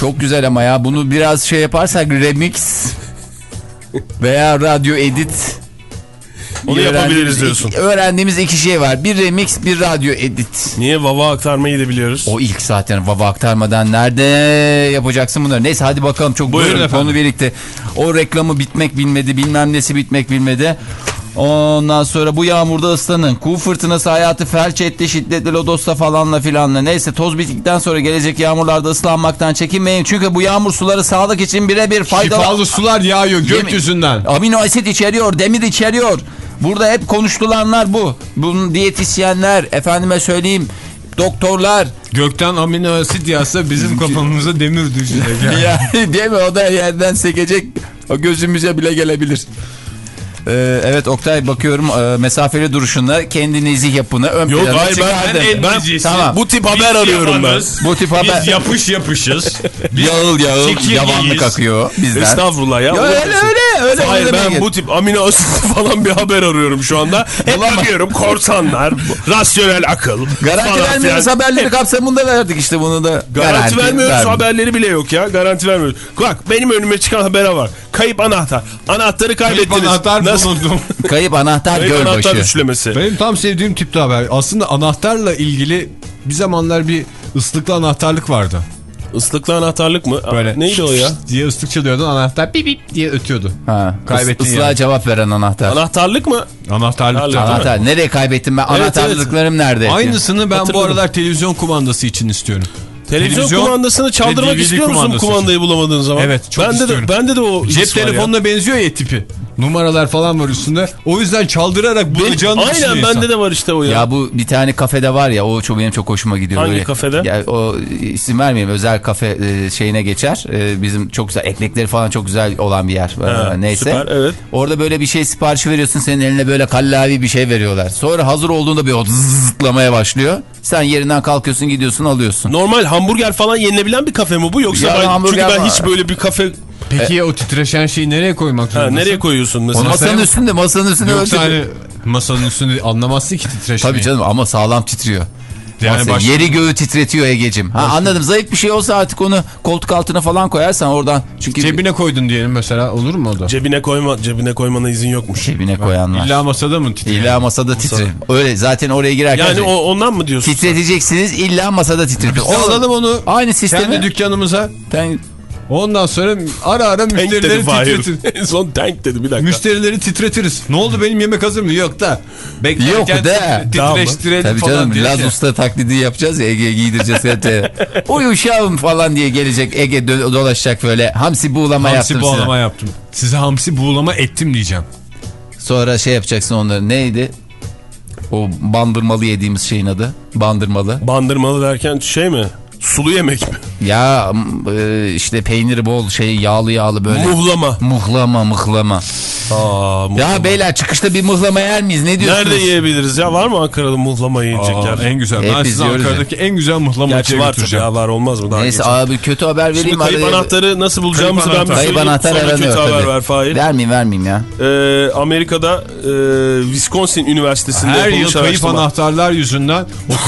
S4: Çok güzel ama ya bunu biraz şey yaparsak remix veya radyo edit.
S5: Onu yapabiliriz diyorsun.
S4: iki- öğrendiğimiz iki şey var. Bir remix, bir radyo edit.
S5: Niye vava aktarmayı da biliyoruz.
S4: O ilk zaten vava aktarmadan nerede yapacaksın bunları? Neyse hadi bakalım çok
S5: Buyurun
S4: buyurun
S5: efendim.
S4: konu birlikte. O reklamı bitmek bilmedi bilmem nesi bitmek bilmedi. Ondan sonra bu yağmurda ıslanın. Kuğu fırtınası hayatı felç etti şiddetli lodosta falanla filanla. Neyse toz bittikten sonra gelecek yağmurlarda ıslanmaktan çekinmeyin. Çünkü bu yağmur suları sağlık için birebir faydalı.
S3: Şifalı sular yağıyor gökyüzünden.
S4: Amino asit içeriyor, demir içeriyor. Burada hep konuştulanlar bu. Bunun diyetisyenler, efendime söyleyeyim doktorlar.
S3: Gökten amino asit yağsa bizim kafamıza demir düşecek.
S4: yani değil mi? O da yerden sekecek. O gözümüze bile gelebilir. Ee, evet Oktay bakıyorum e, mesafeli duruşunda kendinizi yapını ön
S5: Yok
S4: plana
S5: hayır ben,
S4: çıkardın.
S5: ben,
S4: Tamam.
S5: bu tip haber arıyorum ben.
S4: Bu tip haber
S3: Biz yapış yapışız.
S4: yağıl yağıl
S3: çekirgeyiz.
S4: yavanlık akıyor bizden.
S5: Estağfurullah ya.
S4: Ya öyle öyle öyle.
S5: Hayır
S4: öyle
S5: ben
S4: demeye
S5: bu tip amino asit falan bir haber arıyorum şu anda. Hep arıyorum korsanlar, rasyonel akıl.
S4: Garanti vermiyoruz haberleri kapsamında verdik işte bunu da.
S5: Garanti, vermiyoruz
S4: vermiyoruz.
S5: haberleri bile yok ya. Garanti vermiyoruz. Bak benim önüme çıkan habere bak. Kayıp anahtar. Anahtarı kaybettiniz.
S3: anahtar
S5: Nasıl?
S3: bulundum.
S4: Kayıp anahtar
S5: Kayıp anahtar
S4: gölbaşı.
S5: üçlemesi.
S3: Benim tam sevdiğim tipte haber. Aslında anahtarla ilgili bir zamanlar bir ıslıklı anahtarlık vardı.
S5: Islıklı anahtarlık mı?
S3: Böyle
S5: Neydi o ya?
S3: diye ıslık çalıyordun anahtar bip bip diye ötüyordu.
S4: Ha,
S3: Kaybettin
S4: ıslığa
S3: yani.
S4: cevap veren anahtar.
S5: Anahtarlık mı?
S3: Anahtarlık.
S5: Anahtarlık.
S4: Anahtar. Nereye kaybettim ben?
S5: Evet,
S4: Anahtarlıklarım nerede?
S3: Aynısını ben bu
S5: Hatırladım.
S3: aralar televizyon kumandası için istiyorum.
S5: Televizyon,
S3: Televizyon
S5: kumandasını çaldırmak istiyor musun
S3: kumandası
S5: kumandayı bulamadığın zaman?
S3: Evet, çok
S5: bende
S3: istiyorum.
S5: De, bende de o
S3: Cep
S5: var ya.
S3: telefonuna benziyor ya tipi. Numaralar falan var üstünde. O yüzden çaldırarak bulacağını
S5: Aynen
S3: düşünüyor
S5: bende
S3: insan.
S5: de var işte o ya.
S4: Ya bu bir tane kafede var ya o çok benim çok hoşuma gidiyor.
S5: Hangi
S4: Böyle,
S5: kafede?
S4: Ya o isim vermeyeyim özel kafe e, şeyine geçer. E, bizim çok güzel ekmekleri falan çok güzel olan bir yer.
S5: Ha,
S4: E, neyse.
S5: süper, evet.
S4: Orada böyle bir şey siparişi veriyorsun senin eline böyle kallavi bir şey veriyorlar. Sonra hazır olduğunda bir o zıtlamaya başlıyor. Sen yerinden kalkıyorsun gidiyorsun alıyorsun.
S5: Normal hamburger falan yenilebilen bir kafe mi bu yoksa
S4: Ya
S5: ben, çünkü ben
S4: var.
S5: hiç böyle bir kafe
S3: Peki ya o titreşen şeyi nereye koymak
S5: ha,
S3: zorundasın?
S5: nereye koyuyorsun mesela?
S4: Masanın üstünde masanın üstünde
S3: Yoksa hani masanın üstünde anlamazsın ki titreşmeyi.
S4: Tabii canım ama sağlam titriyor.
S3: Yani
S4: Masa-
S3: başka-
S4: Yeri göğü titretiyor Ege'cim. Ha, anladım zayıf bir şey olsa artık onu koltuk altına falan koyarsan oradan. Çünkü
S3: Cebine koydun diyelim mesela olur mu o da?
S5: Cebine koyma cebine koymana izin yokmuş.
S4: cebine koyanlar.
S3: İlla masada mı titriyor?
S4: İlla masada titre. Öyle zaten oraya girerken
S5: Yani o, ondan mı diyorsun?
S4: titreteceksiniz illa masada titretiyor.
S3: Biz alalım onu
S4: Aynı sistemi.
S3: kendi dükkanımıza.
S4: Ben-
S3: Ondan sonra ara ara
S5: Tank
S3: müşterileri titretir.
S5: en son tank dedi bir dakika.
S3: Müşterileri titretiriz. Ne oldu benim yemek hazır mı? Yok da. Beklerken
S4: Yok da.
S3: Titreştirelim
S4: Tabii
S3: falan
S4: canım. Laz Usta taklidi yapacağız ya Ege'ye giydireceğiz. Uy uşağım falan diye gelecek Ege dolaşacak böyle hamsi buğulama
S3: Hamsi
S4: yaptım
S3: buğulama
S4: size.
S3: yaptım. Size hamsi buğulama ettim diyeceğim.
S4: Sonra şey yapacaksın onları neydi? O bandırmalı yediğimiz şeyin adı. Bandırmalı.
S5: Bandırmalı derken şey mi? Sulu yemek mi?
S4: Ya e, işte peyniri bol şey yağlı yağlı böyle.
S5: Muhlama.
S4: Muhlama mıhlama.
S5: Aa, muhlama.
S4: Ya beyler çıkışta bir mıhlama yer miyiz? Ne diyorsunuz?
S5: Nerede yiyebiliriz ya? Var mı Ankara'da muhlama yiyecek
S3: Aa,
S5: yer?
S3: en güzel.
S4: Hep
S3: ben size. Ankara'daki en güzel
S5: Gerçi
S3: mıhlamaçıya
S5: var ya var olmaz mı? Daha
S4: Neyse
S5: geçen.
S4: abi kötü haber vereyim.
S5: Şimdi kayıp
S4: araya-
S5: anahtarı nasıl bulacağımızı
S3: Kayıp
S5: ben bir
S3: anahtar.
S4: Kayıp
S5: söyleyeyim.
S4: anahtar
S5: Sonra kötü haber
S4: tabii.
S5: ver Fahir.
S4: Vermeyeyim vermeyeyim ya.
S5: Ee, Amerika'da e, Wisconsin Üniversitesi'nde
S3: Her yıl kayıp
S5: araştırma.
S3: anahtarlar yüzünden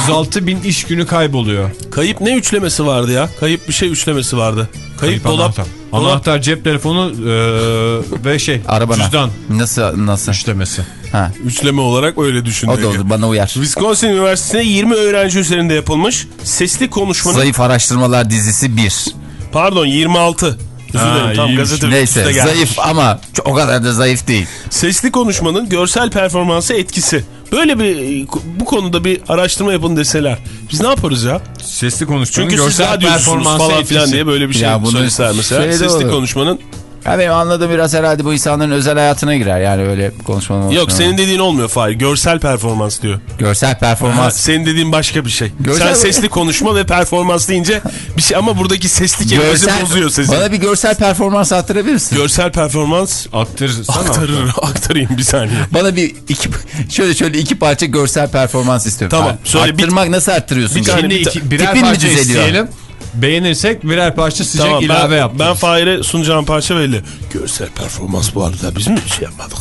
S3: 36 bin iş günü kayboluyor.
S5: Kayıp ne üçlemesi vardı ya? Kayıp bir şey üçlemesi vardı. Kayıp, dolap.
S3: anahtar. Anahtar, cep telefonu e, ve şey
S4: Arabana.
S3: cüzdan
S4: Nasıl nasıl?
S3: üçlemesi.
S4: Ha.
S5: Üçleme olarak öyle düşün.
S4: O da olur bana uyar.
S5: Wisconsin Üniversitesi'nde 20 öğrenci üzerinde yapılmış sesli konuşmanın
S4: Zayıf araştırmalar dizisi 1.
S5: pardon 26 Özür
S3: Ha,
S5: dilerim tam gazete
S4: Neyse zayıf ama o kadar da zayıf değil.
S5: Sesli konuşmanın görsel performansı etkisi. Böyle bir bu konuda bir araştırma yapın deseler. Biz ne yaparız ya?
S3: Sesli konuşmanın
S5: Çünkü
S3: görsel performansı
S5: falan filan diye böyle bir şey
S4: Ya bunu
S5: söyleseler mesela.
S4: şeyde
S5: Sesli
S4: olur.
S5: konuşmanın.
S4: Ya benim anladığım biraz herhalde bu insanların özel hayatına girer. Yani öyle konuşmanın
S5: Yok senin dediğin olmuyor Fahir. Görsel performans diyor.
S4: Görsel
S5: Ha,
S4: performans.
S5: senin dediğin başka bir şey.
S4: Görsel-
S5: Sen sesli konuşma ve performans deyince bir şey ama buradaki sesli kelimesi bozuyor sesi.
S4: Bana bir görsel performans attırabilir misin?
S5: Görsel performans
S3: Aktarırsana.
S5: aktarır, aktarayım bir saniye.
S4: Bana bir iki şöyle şöyle iki parça görsel performans istiyorum.
S5: Tamam,
S4: Ha,
S5: söyle bir-
S4: Arttırmak nasıl arttırıyorsun?
S5: bir tane-
S3: Şimdi
S5: bir
S3: birer
S4: tipin mi
S3: parça
S4: düzeliyor?
S3: isteyelim. Beğenirsek birer parça sıcak
S5: Tamam,
S3: ilave
S5: ben,
S3: yaptık.
S5: ben Fahir'e sunacağım parça belli. Görsel performans bu arada biz mi şey yapmadık?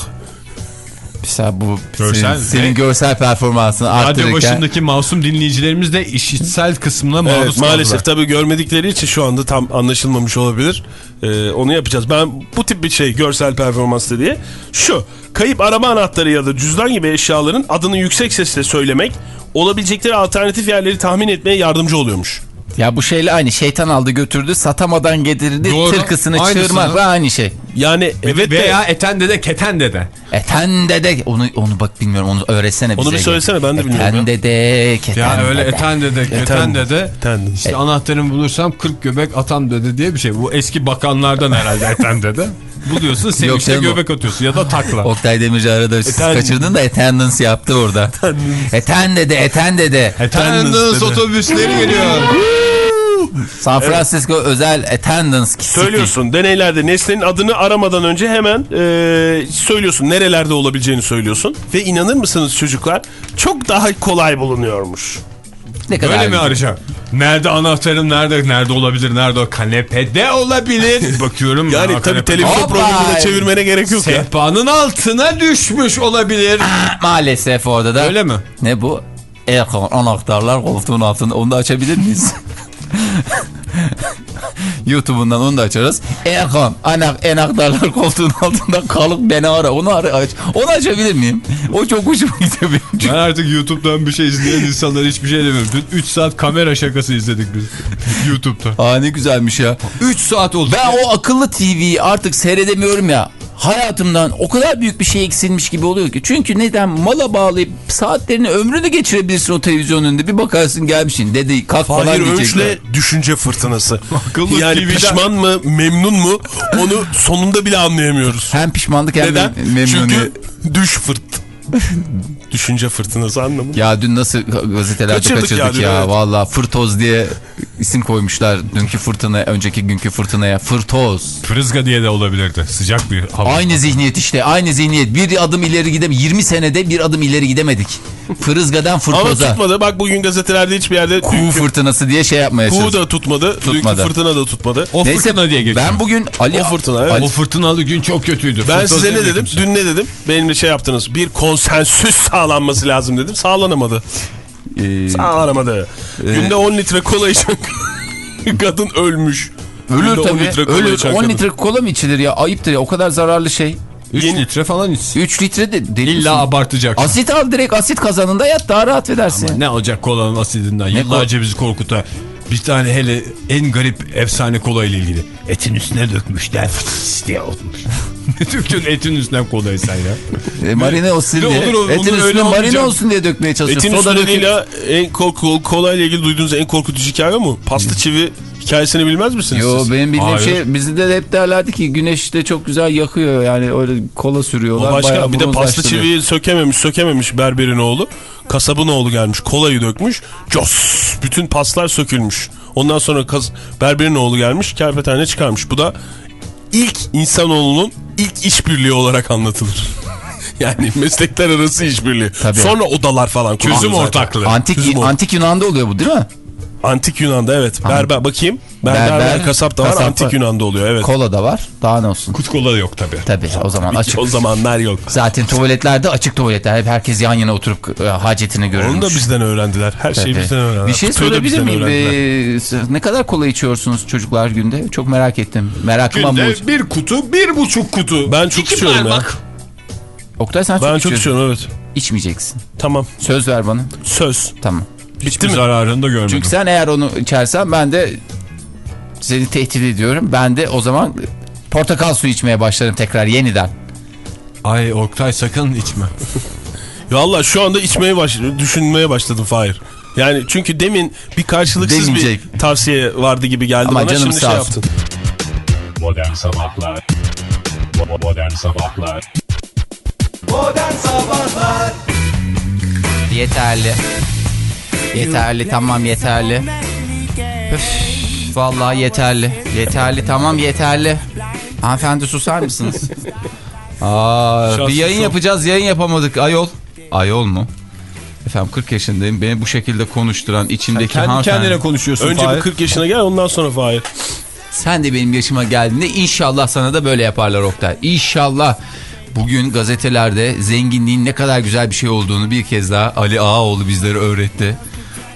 S4: Mesela bu
S3: Görsel-
S4: senin, senin görsel performansını
S3: Radyo
S4: arttırırken.
S3: başındaki masum dinleyicilerimiz de işitsel kısmına maruz
S5: Evet,
S3: kaldılar.
S5: maalesef tabii görmedikleri için şu anda tam anlaşılmamış olabilir. Ee, onu yapacağız. Ben bu tip bir şey görsel performansta diye. Şu kayıp araba anahtarı ya da cüzdan gibi eşyaların adını yüksek sesle söylemek olabilecekleri alternatif yerleri tahmin etmeye yardımcı oluyormuş.
S4: Ya bu şeyle aynı şeytan aldı götürdü satamadan getirdi
S3: Doğru,
S4: tırkısını
S3: aynısını.
S4: çığırmakla aynı şey.
S5: Yani evet de
S3: Veya de keten de de.
S4: Eten dede onu onu bak bilmiyorum onu öğretsene bize.
S5: Onu bir söylesene, ben de bilmiyorum
S4: Eten dede keten
S3: Ya öyle
S4: dede.
S3: eten de de keten de de.
S5: Eten.
S3: İşte anahtarımı bulursam 40 göbek atam dede diye bir şey. Bu eski bakanlardan herhalde eten de de. Buluyorsun
S4: Yok
S3: sevinçle göbek atıyorsun ya da takla.
S4: Oktay Demirci arada siz kaçırdın da attendance yaptı orada. eten dede eten dede.
S3: Attendance
S5: dedi.
S3: otobüsleri geliyor.
S4: San Francisco özel attendance kisi.
S5: Söylüyorsun deneylerde nesnenin adını aramadan önce hemen e, söylüyorsun nerelerde olabileceğini söylüyorsun ve inanır mısınız çocuklar çok daha kolay bulunuyormuş.
S4: Ne kadar
S3: Öyle mi arayacağım? Nerede anahtarım nerede nerede olabilir nerede o kanepede olabilir. Bakıyorum
S5: Yani
S3: ya,
S5: tabii televizyon
S4: Hoppa!
S5: programında çevirmene gerek yok ya.
S3: Sehpanın altına düşmüş olabilir.
S4: Maalesef orada da.
S3: Öyle mi?
S4: Ne bu? Aircon anahtarlar koltuğun altında. Onu da açabilir miyiz? YouTube'undan onu da açarız. Aircon anak anahtarlar koltuğun altında kalıp beni ara. Onu ara aç. Onu açabilir miyim? O çok hoşuma gidiyor benim.
S3: Ben artık YouTube'dan bir şey izleyen insanlar hiçbir şey demiyorum. Dün 3 saat kamera şakası izledik biz YouTube'da.
S4: Aa ne güzelmiş ya.
S3: 3 saat oldu.
S4: Ben o akıllı TV'yi artık seyredemiyorum ya. Hayatımdan o kadar büyük bir şey eksilmiş gibi oluyor ki. Çünkü neden mala bağlayıp saatlerini ömrünü geçirebilirsin o televizyonun önünde. Bir bakarsın gelmişsin dedi kalk falan
S5: Fahir
S4: diyecekler.
S5: Önç'le düşünce fırtınası.
S3: Akıllı
S5: yani
S3: TV'den
S5: pişman mı memnun mu onu sonunda bile anlayamıyoruz.
S4: Hem pişmanlık hem
S5: Neden?
S4: de memnuniyet.
S5: Çünkü düş fırt. düşünce fırtınası anlamında.
S4: Ya dün nasıl gazetelerde
S5: Kaçırdık
S4: kaçırdık,
S5: ya
S4: ya.
S5: evet.
S4: Valla fırtoz diye isim koymuşlar dünkü fırtına, önceki günkü fırtınaya. Fırtoz.
S3: Fırızga diye de olabilirdi. Sıcak bir hava.
S4: Aynı zihniyet işte aynı zihniyet. Bir adım ileri gidem 20 senede bir adım ileri gidemedik. Fırızgadan
S5: Ama
S4: fırtoza.
S5: tutmadı. Bak bugün gazetelerde hiçbir yerde
S4: Kuğu
S5: dünkü
S4: fırtınası diye şey yapmaya
S5: kuğu
S4: çalıştık.
S5: da tutmadı.
S4: Tutmadı.
S5: Dünkü fırtına da tutmadı.
S3: O fırtına diye geçiyor.
S4: Ben bugün Ali
S5: O fırtına, evet.
S4: Ali-
S3: O fırtınalı gün çok kötüydü.
S5: Ben
S3: Fırtına
S5: size ne dedim? Dün ne dedim? Benimle şey yaptınız. Bir konsensüs sağlanması lazım dedim. Sağlanamadı.
S4: Ee,
S5: Sağlanamadı. Günde 10 litre kola içen kadın ölmüş.
S4: ölür
S5: Günde 10
S4: tabii.
S5: litre kola
S4: Ölür.
S5: içen
S4: 10
S5: kadın.
S4: litre kola mı içilir ya? Ayıptır ya. O kadar zararlı şey.
S3: 3
S5: Yeni-
S3: litre falan içsin.
S4: 3 litre de deli
S3: İlla
S4: misin?
S3: abartacaksın.
S4: Asit al direkt asit kazanında yat daha rahat edersin.
S3: Ne olacak kolanın asidinden? Yıllarca bizi korkuta. Bir tane hele en garip efsane kola ile ilgili. Etin üstüne dökmüşler. Fıs diye olmuş. ne döktün etin üstüne kolayı sen ya?
S4: E, marine olsun diye.
S3: olur o-
S4: Etin üstüne marine
S3: olmayacak.
S4: olsun diye dökmeye çalışıyor.
S5: Etin
S4: Soda
S5: üstüne. En korku, kolayla ilgili duyduğunuz en korkutucu hikaye mu? Pasta çivi hikayesini bilmez misiniz
S4: Yo
S5: siz?
S4: benim bildiğim
S3: Hayır.
S4: şey bizde de hep derlerdi ki güneşte çok güzel yakıyor yani öyle kola sürüyorlar.
S5: O başka bir de pasta çiviyi sökememiş sökememiş berberin oğlu. Kasabın oğlu gelmiş kolayı dökmüş. Cos bütün paslar sökülmüş. Ondan sonra kas, berberin oğlu gelmiş kerpetane çıkarmış. Bu da ilk insanoğlunun ilk işbirliği olarak anlatılır. yani meslekler arası işbirliği.
S4: Tabii.
S5: Sonra odalar falan
S3: Çözüm ortaklığı.
S4: Antik,
S5: Çözüm
S4: antik Yunan'da oluyor bu değil mi?
S5: Antik Yunan'da evet. Berber bakayım. Berber,
S4: Berber,
S5: kasap da var.
S4: kasap
S5: Antik. Yunan'da oluyor evet.
S4: Kola da var. Daha ne olsun?
S3: Kut kola yok tabii.
S4: Tabii o zaman açık.
S5: O zamanlar yok.
S4: Zaten tuvaletlerde açık tuvaletler. Hep herkes yan yana oturup e, hacetini görürmüş.
S5: Onu da bizden öğrendiler. Her şeyi
S4: Tabii.
S5: bizden öğrendiler.
S4: Bir şey
S5: Kutuyu
S4: sorabilir miyim? Ee, ne kadar kola içiyorsunuz çocuklar günde? Çok merak ettim. Merakıma mı?
S3: Günde bir kutu, bir buçuk kutu.
S5: Ben çok
S3: İki
S5: içiyorum ya.
S4: Oktay sen çok,
S5: Ben çok
S4: içiyorsun.
S5: içiyorum evet.
S4: İçmeyeceksin.
S5: Tamam.
S4: Söz ver bana.
S5: Söz.
S4: Tamam.
S5: Bitti
S3: Hiçbir
S5: mi?
S3: zararını da görmedim.
S4: Çünkü sen eğer onu içersen ben de seni tehdit ediyorum. Ben de o zaman portakal suyu içmeye başlarım tekrar yeniden.
S3: Ay Oktay sakın içme.
S5: Valla şu anda içmeye baş düşünmeye başladım Fahir. Yani çünkü demin bir karşılıksız
S4: Demeyecek.
S5: bir tavsiye vardı gibi geldi
S4: Ama
S5: bana.
S4: canım
S5: Şimdi
S4: sağ
S5: şey yaptın.
S1: Modern Sabahlar Bo- Modern Sabahlar
S4: Yeterli. Yeterli tamam yeterli. Üf, vallahi yeterli. Yeterli tamam yeterli. Hanımefendi susar mısınız? Aa, bir yayın yapacağız yayın yapamadık ayol. Ayol mu? Efendim 40 yaşındayım. Beni bu şekilde konuşturan içimdeki
S3: Kendi
S4: hanımefendi.
S3: kendine konuşuyorsun
S5: Önce
S3: Fahir.
S5: bir 40 yaşına gel ondan sonra Fahir.
S4: Sen de benim yaşıma geldiğinde inşallah sana da böyle yaparlar Oktay. İnşallah. Bugün gazetelerde zenginliğin ne kadar güzel bir şey olduğunu bir kez daha Ali Ağaoğlu bizlere öğretti.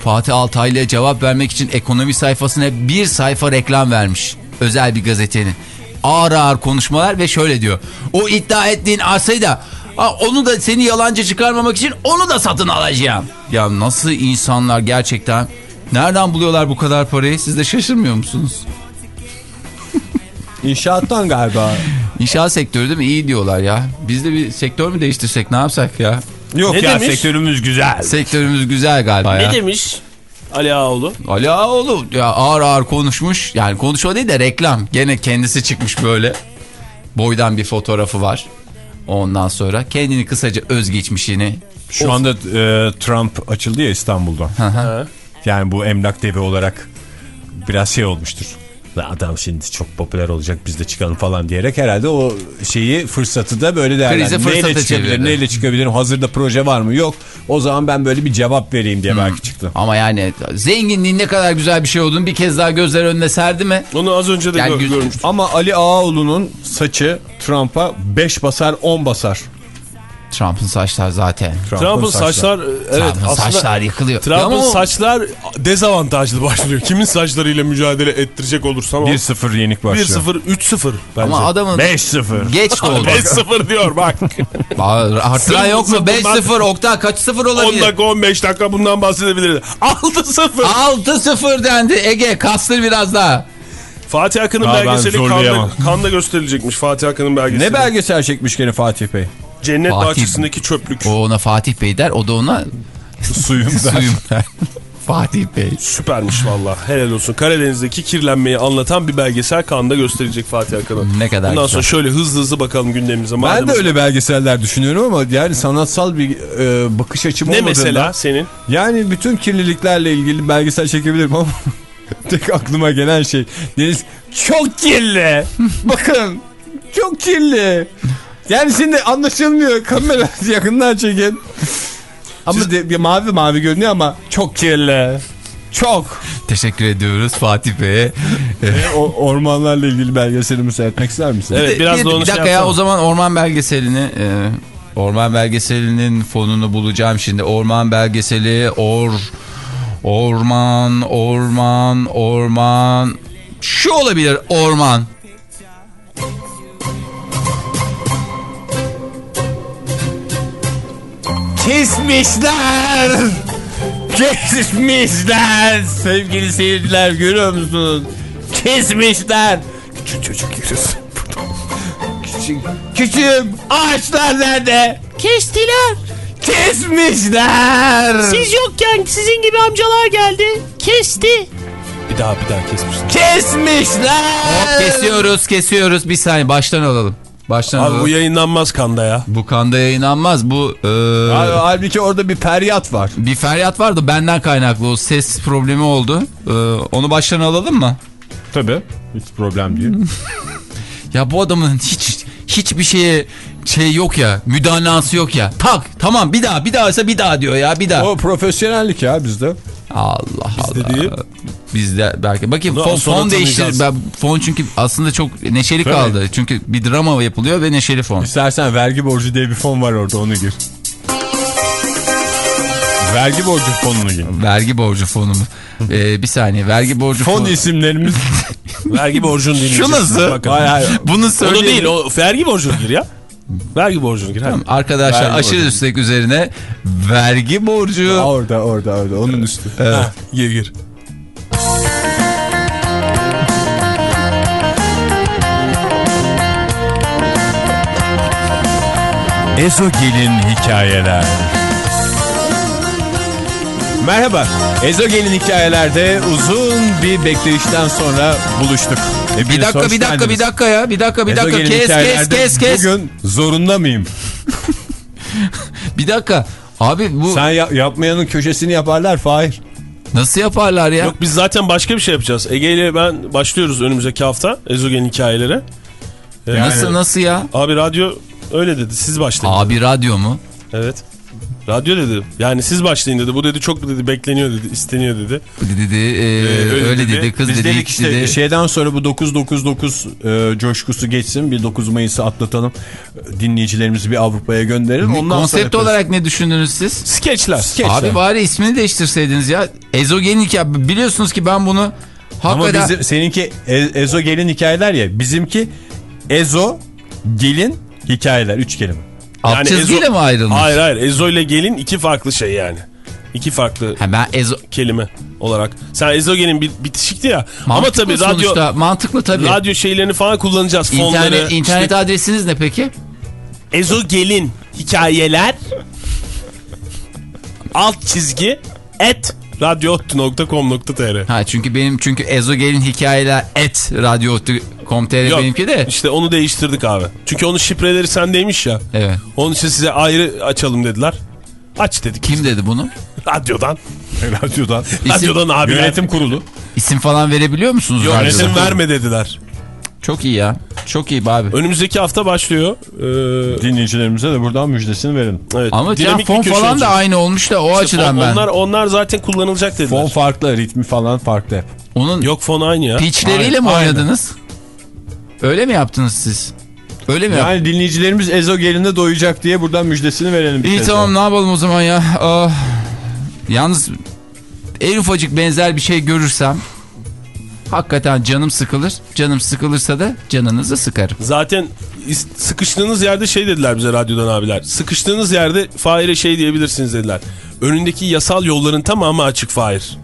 S4: Fatih Altaylı'ya cevap vermek için ekonomi sayfasına bir sayfa reklam vermiş. Özel bir gazetenin. Ağır ağır konuşmalar ve şöyle diyor. O iddia ettiğin arsayı da ha, onu da seni yalancı çıkarmamak için onu da satın alacağım. Ya nasıl insanlar gerçekten nereden buluyorlar bu kadar parayı siz de şaşırmıyor musunuz?
S3: İnşaattan galiba.
S4: İnşaat sektörü değil mi? İyi diyorlar ya. Biz de bir sektör mü değiştirsek ne yapsak ya?
S3: Yok
S5: Ne
S3: ya
S5: demiş?
S3: sektörümüz güzel.
S4: Sektörümüz güzel galiba ya.
S5: Ne demiş Ali Ağoğlu?
S4: Ali Ağaoğlu ya ağır ağır konuşmuş. Yani konuşma değil de reklam. Gene kendisi çıkmış böyle. Boydan bir fotoğrafı var. Ondan sonra kendini kısaca özgeçmişini.
S3: Şu anda e, Trump açıldı ya İstanbul'da. Yani bu emlak devi olarak biraz şey olmuştur. "Lan Adam şimdi çok popüler olacak biz de çıkalım falan diyerek herhalde o şeyi fırsatı da böyle değerlendirdi. Neyle çıkabilir,
S4: çevirdi.
S3: neyle çıkabilirim hazırda proje var mı yok. O zaman ben böyle bir cevap vereyim diye belki çıktı.
S4: Ama yani zenginliğin ne kadar güzel bir şey olduğunu bir kez daha gözler önüne serdi mi?
S5: Onu az önce de
S4: Yani
S5: gö- görmüştüm.
S3: Ama Ali Ağaoğlu'nun saçı Trump'a 5 basar 10 basar.
S4: Trump'ın saçlar zaten.
S5: Trump'ın saçlar, evet
S4: Trump'ın saçlar yıkılıyor.
S5: Trump'ın saçlar dezavantajlı başlıyor. Kimin saçlarıyla mücadele ettirecek olursan o.
S3: 1-0 yenik başlıyor.
S5: 1-0 3-0 bence.
S4: Ama adamın
S3: 5-0.
S4: geç doğdu.
S5: 5-0 diyor bak.
S4: Artıran yok mu?
S5: Sırf bundan-
S4: 5-0 Oktay kaç 0
S5: 10
S4: olabilir?
S5: dakika 15 dakika bundan bahsedebiliriz. 6-0.
S4: 6-0 dendi Ege kastır biraz daha.
S5: Fatih Akın'ın belgeseli kanda, kanda gösterilecekmiş Fatih Akın'ın belgeseli.
S3: Ne belgesel çekmiş gene Fatih Bey?
S5: Cennet
S4: Fatih-
S5: bahçesindeki çöplük.
S4: O ona Fatih Bey der o da ona
S3: Suyum
S4: suyum der. Fatih Bey.
S5: Süpermiş valla. Helal olsun. Karadeniz'deki kirlenmeyi anlatan bir belgesel kanda gösterecek Fatih Akın'a.
S4: Ne kadar
S5: Bundan
S4: güzel.
S5: sonra şöyle hızlı hızlı bakalım gündemimize.
S3: Ben
S5: Madem-
S3: de öyle belgeseller düşünüyorum ama yani sanatsal bir e, bakış açım
S5: Ne
S3: olmadığında-
S5: mesela senin?
S3: Yani bütün kirliliklerle ilgili belgesel çekebilirim ama tek aklıma gelen şey deniz çok kirli. Bakın çok kirli. Yani şimdi anlaşılmıyor kamera yakından çekin. Ama de, bir mavi mavi görünüyor ama çok kirli. Çok.
S4: Teşekkür ediyoruz Fatih Bey'e.
S3: O, ormanlarla ilgili belgeselimi seyretmek ister misin?
S5: Evet biraz
S4: bir,
S5: da onu
S4: bir
S5: şey
S4: dakika ya
S5: yapsana.
S4: o zaman orman belgeselini e, orman belgeselinin fonunu bulacağım şimdi. Orman belgeseli or orman orman orman şu olabilir orman. Kesmişler. Kesmişler. Sevgili seyirciler görüyor musunuz? Kesmişler. Küçük çocuk görüyorsun. Küçük, küçüğüm ağaçlar nerede? Kestiler. Kesmişler.
S7: Siz yokken sizin gibi amcalar geldi. Kesti.
S5: Bir daha bir daha kesmişsin.
S4: Kesmişler. Kesiyoruz kesiyoruz. Bir saniye baştan alalım. Baştan
S5: Abi bu yayınlanmaz kanda ya.
S4: Bu kanda yayınlanmaz. Bu e,
S3: Hal- Halbuki orada bir feryat var.
S4: bir feryat vardı benden kaynaklı. O ses problemi oldu. E, onu baştan alalım mı?
S3: Tabii. Hiç problem değil.
S4: Ya bu adamın hiç hiçbir şeye şey yok ya. Müdanası yok ya. Tak tamam bir daha bir daha ise bir daha diyor ya bir daha.
S3: o profesyonellik ya bizde.
S4: Allah Allah.
S5: Dediği
S4: Biz de belki. Bakayım fon, fon değiştir. Ben, fon çünkü aslında çok neşeli
S3: Tabii.
S4: kaldı. Çünkü bir drama yapılıyor ve neşeli fon.
S3: İstersen vergi borcu diye bir fon var orada onu gir. Vergi borcu fonunu gir.
S4: Vergi borcu fonumuz. Ee, bir saniye vergi borcu
S3: Fon
S4: fonu.
S3: isimlerimiz
S5: Vergi borcunu dinleyeceğiz.
S4: Şu nasıl?
S5: Bakın.
S3: Hayır, hayır.
S4: Bunu
S5: O da
S4: söyleyelim.
S5: değil o vergi borcunu gir ya. Vergi borcunu gir.
S4: Tamam, Arkadaşlar
S3: Vergi
S4: aşırı
S3: borcu.
S4: üstlük üzerine vergi borcu.
S3: orada orada orada onun üstü.
S5: Ha, gir gir.
S3: Ezogel'in hikayeler. Merhaba. Ezogel'in hikayelerde uzun bir bekleyişten sonra buluştuk. Hepiniz
S4: Bir dakika bir dakika
S3: geldiniz.
S4: bir dakika ya bir dakika bir dakika
S3: Ezogel'in
S4: kes kes kes kes.
S3: Bugün zorunda mıyım?
S4: Bir dakika. Abi bu
S3: Sen ya- yapmayanın köşesini yaparlar Fahir.
S4: nasıl yaparlar ya?
S5: Yok biz zaten başka bir şey yapacağız. Ege ile ben başlıyoruz önümüzdeki hafta Ezogen hikayelere. Ee,
S4: nasıl nasıl ya?
S5: Abi radyo öyle dedi. Siz başlayın.
S4: Abi radyo mu?
S5: Evet. Radyo dedi. Yani siz başlayın dedi. Bu dedi çok dedi bekleniyor dedi. isteniyor dedi.
S4: Dedi, e,
S5: öyle
S4: öyle,
S5: dedi.
S4: dedi, kız
S3: Biz
S4: dedi,
S3: dedik işte
S4: dedi.
S3: şeyden sonra bu 999 e, coşkusu geçsin. Bir 9 Mayıs'ı atlatalım. Dinleyicilerimizi bir Avrupa'ya gönderelim. Ondan sonra
S4: Konsept
S3: yaparız.
S4: olarak ne düşündünüz siz?
S5: Skeçler.
S3: Skeçler.
S4: Abi bari ismini değiştirseydiniz ya. Ezogenik ya biliyorsunuz ki ben bunu
S3: Ama
S4: hakikaten
S3: bizim, seninki e, Ezo gelin hikayeler ya. Bizimki Ezo gelin hikayeler. Üç kelime.
S4: Alt
S5: Yani
S4: çizgiyle
S5: Ezo-
S4: mi ayrılmış?
S5: Hayır hayır. Ezo ile gelin iki farklı şey yani. İki farklı
S4: Ha, ben Ezo...
S5: kelime olarak. Sen Ezogen'in bit bitişikti ya. Ama
S4: Mantıklı
S5: tabii radyo
S4: sonuçta, mantıklı tabii.
S5: radyo şeylerini falan kullanacağız. Fonları.
S4: İnternet, internet
S5: işte
S4: adresiniz ne peki?
S5: Ezogelin hikayeler alt çizgi et radyo.com.tr
S4: Ha çünkü benim çünkü Ezogel'in hikayeler et radyo.com.tr
S5: Yok
S4: benimki de.
S5: işte onu değiştirdik abi. Çünkü onun şifreleri sendeymiş ya.
S4: Evet.
S5: Onun için size ayrı açalım dediler. Aç dedik.
S4: Kim dedi bunu?
S5: Radyodan.
S3: Radyodan.
S5: Radyodan abiler.
S3: Yönetim kurulu.
S4: İsim falan verebiliyor musunuz?
S5: Yok
S4: radyoda?
S5: resim verme dediler.
S4: Çok iyi ya. Çok iyi abi.
S5: Önümüzdeki hafta başlıyor. Ee,
S3: Dinleyicilerimize de buradan müjdesini verelim.
S5: evet.
S4: Ama can fon falan da
S5: olacak.
S4: aynı olmuş da o
S5: İşte
S4: açıdan
S5: fon-
S4: ben.
S5: Onlar, onlar zaten kullanılacak dediler.
S3: Fon farklı, ritmi falan farklı.
S4: Onun
S5: Yok fon aynı ya.
S4: pitchleriyle mi
S3: Aynen,
S4: oynadınız? Öyle mi yaptınız siz? Öyle mi yaptınız?
S3: Yani dinleyicilerimiz Ezo gelinde doyacak diye buradan müjdesini verelim. bir
S4: İyi tamam
S3: daha.
S4: ne yapalım o zaman ya. Ah. Yalnız en ufacık benzer bir şey görürsem hakikaten canım sıkılır. Canım sıkılırsa da canınızı sıkarım.
S5: Zaten sıkıştığınız yerde şey dediler bize radyodan abiler. Sıkıştığınız yerde Fahir'e şey diyebilirsiniz dediler. Önündeki yasal yolların tamamı açık Fahir.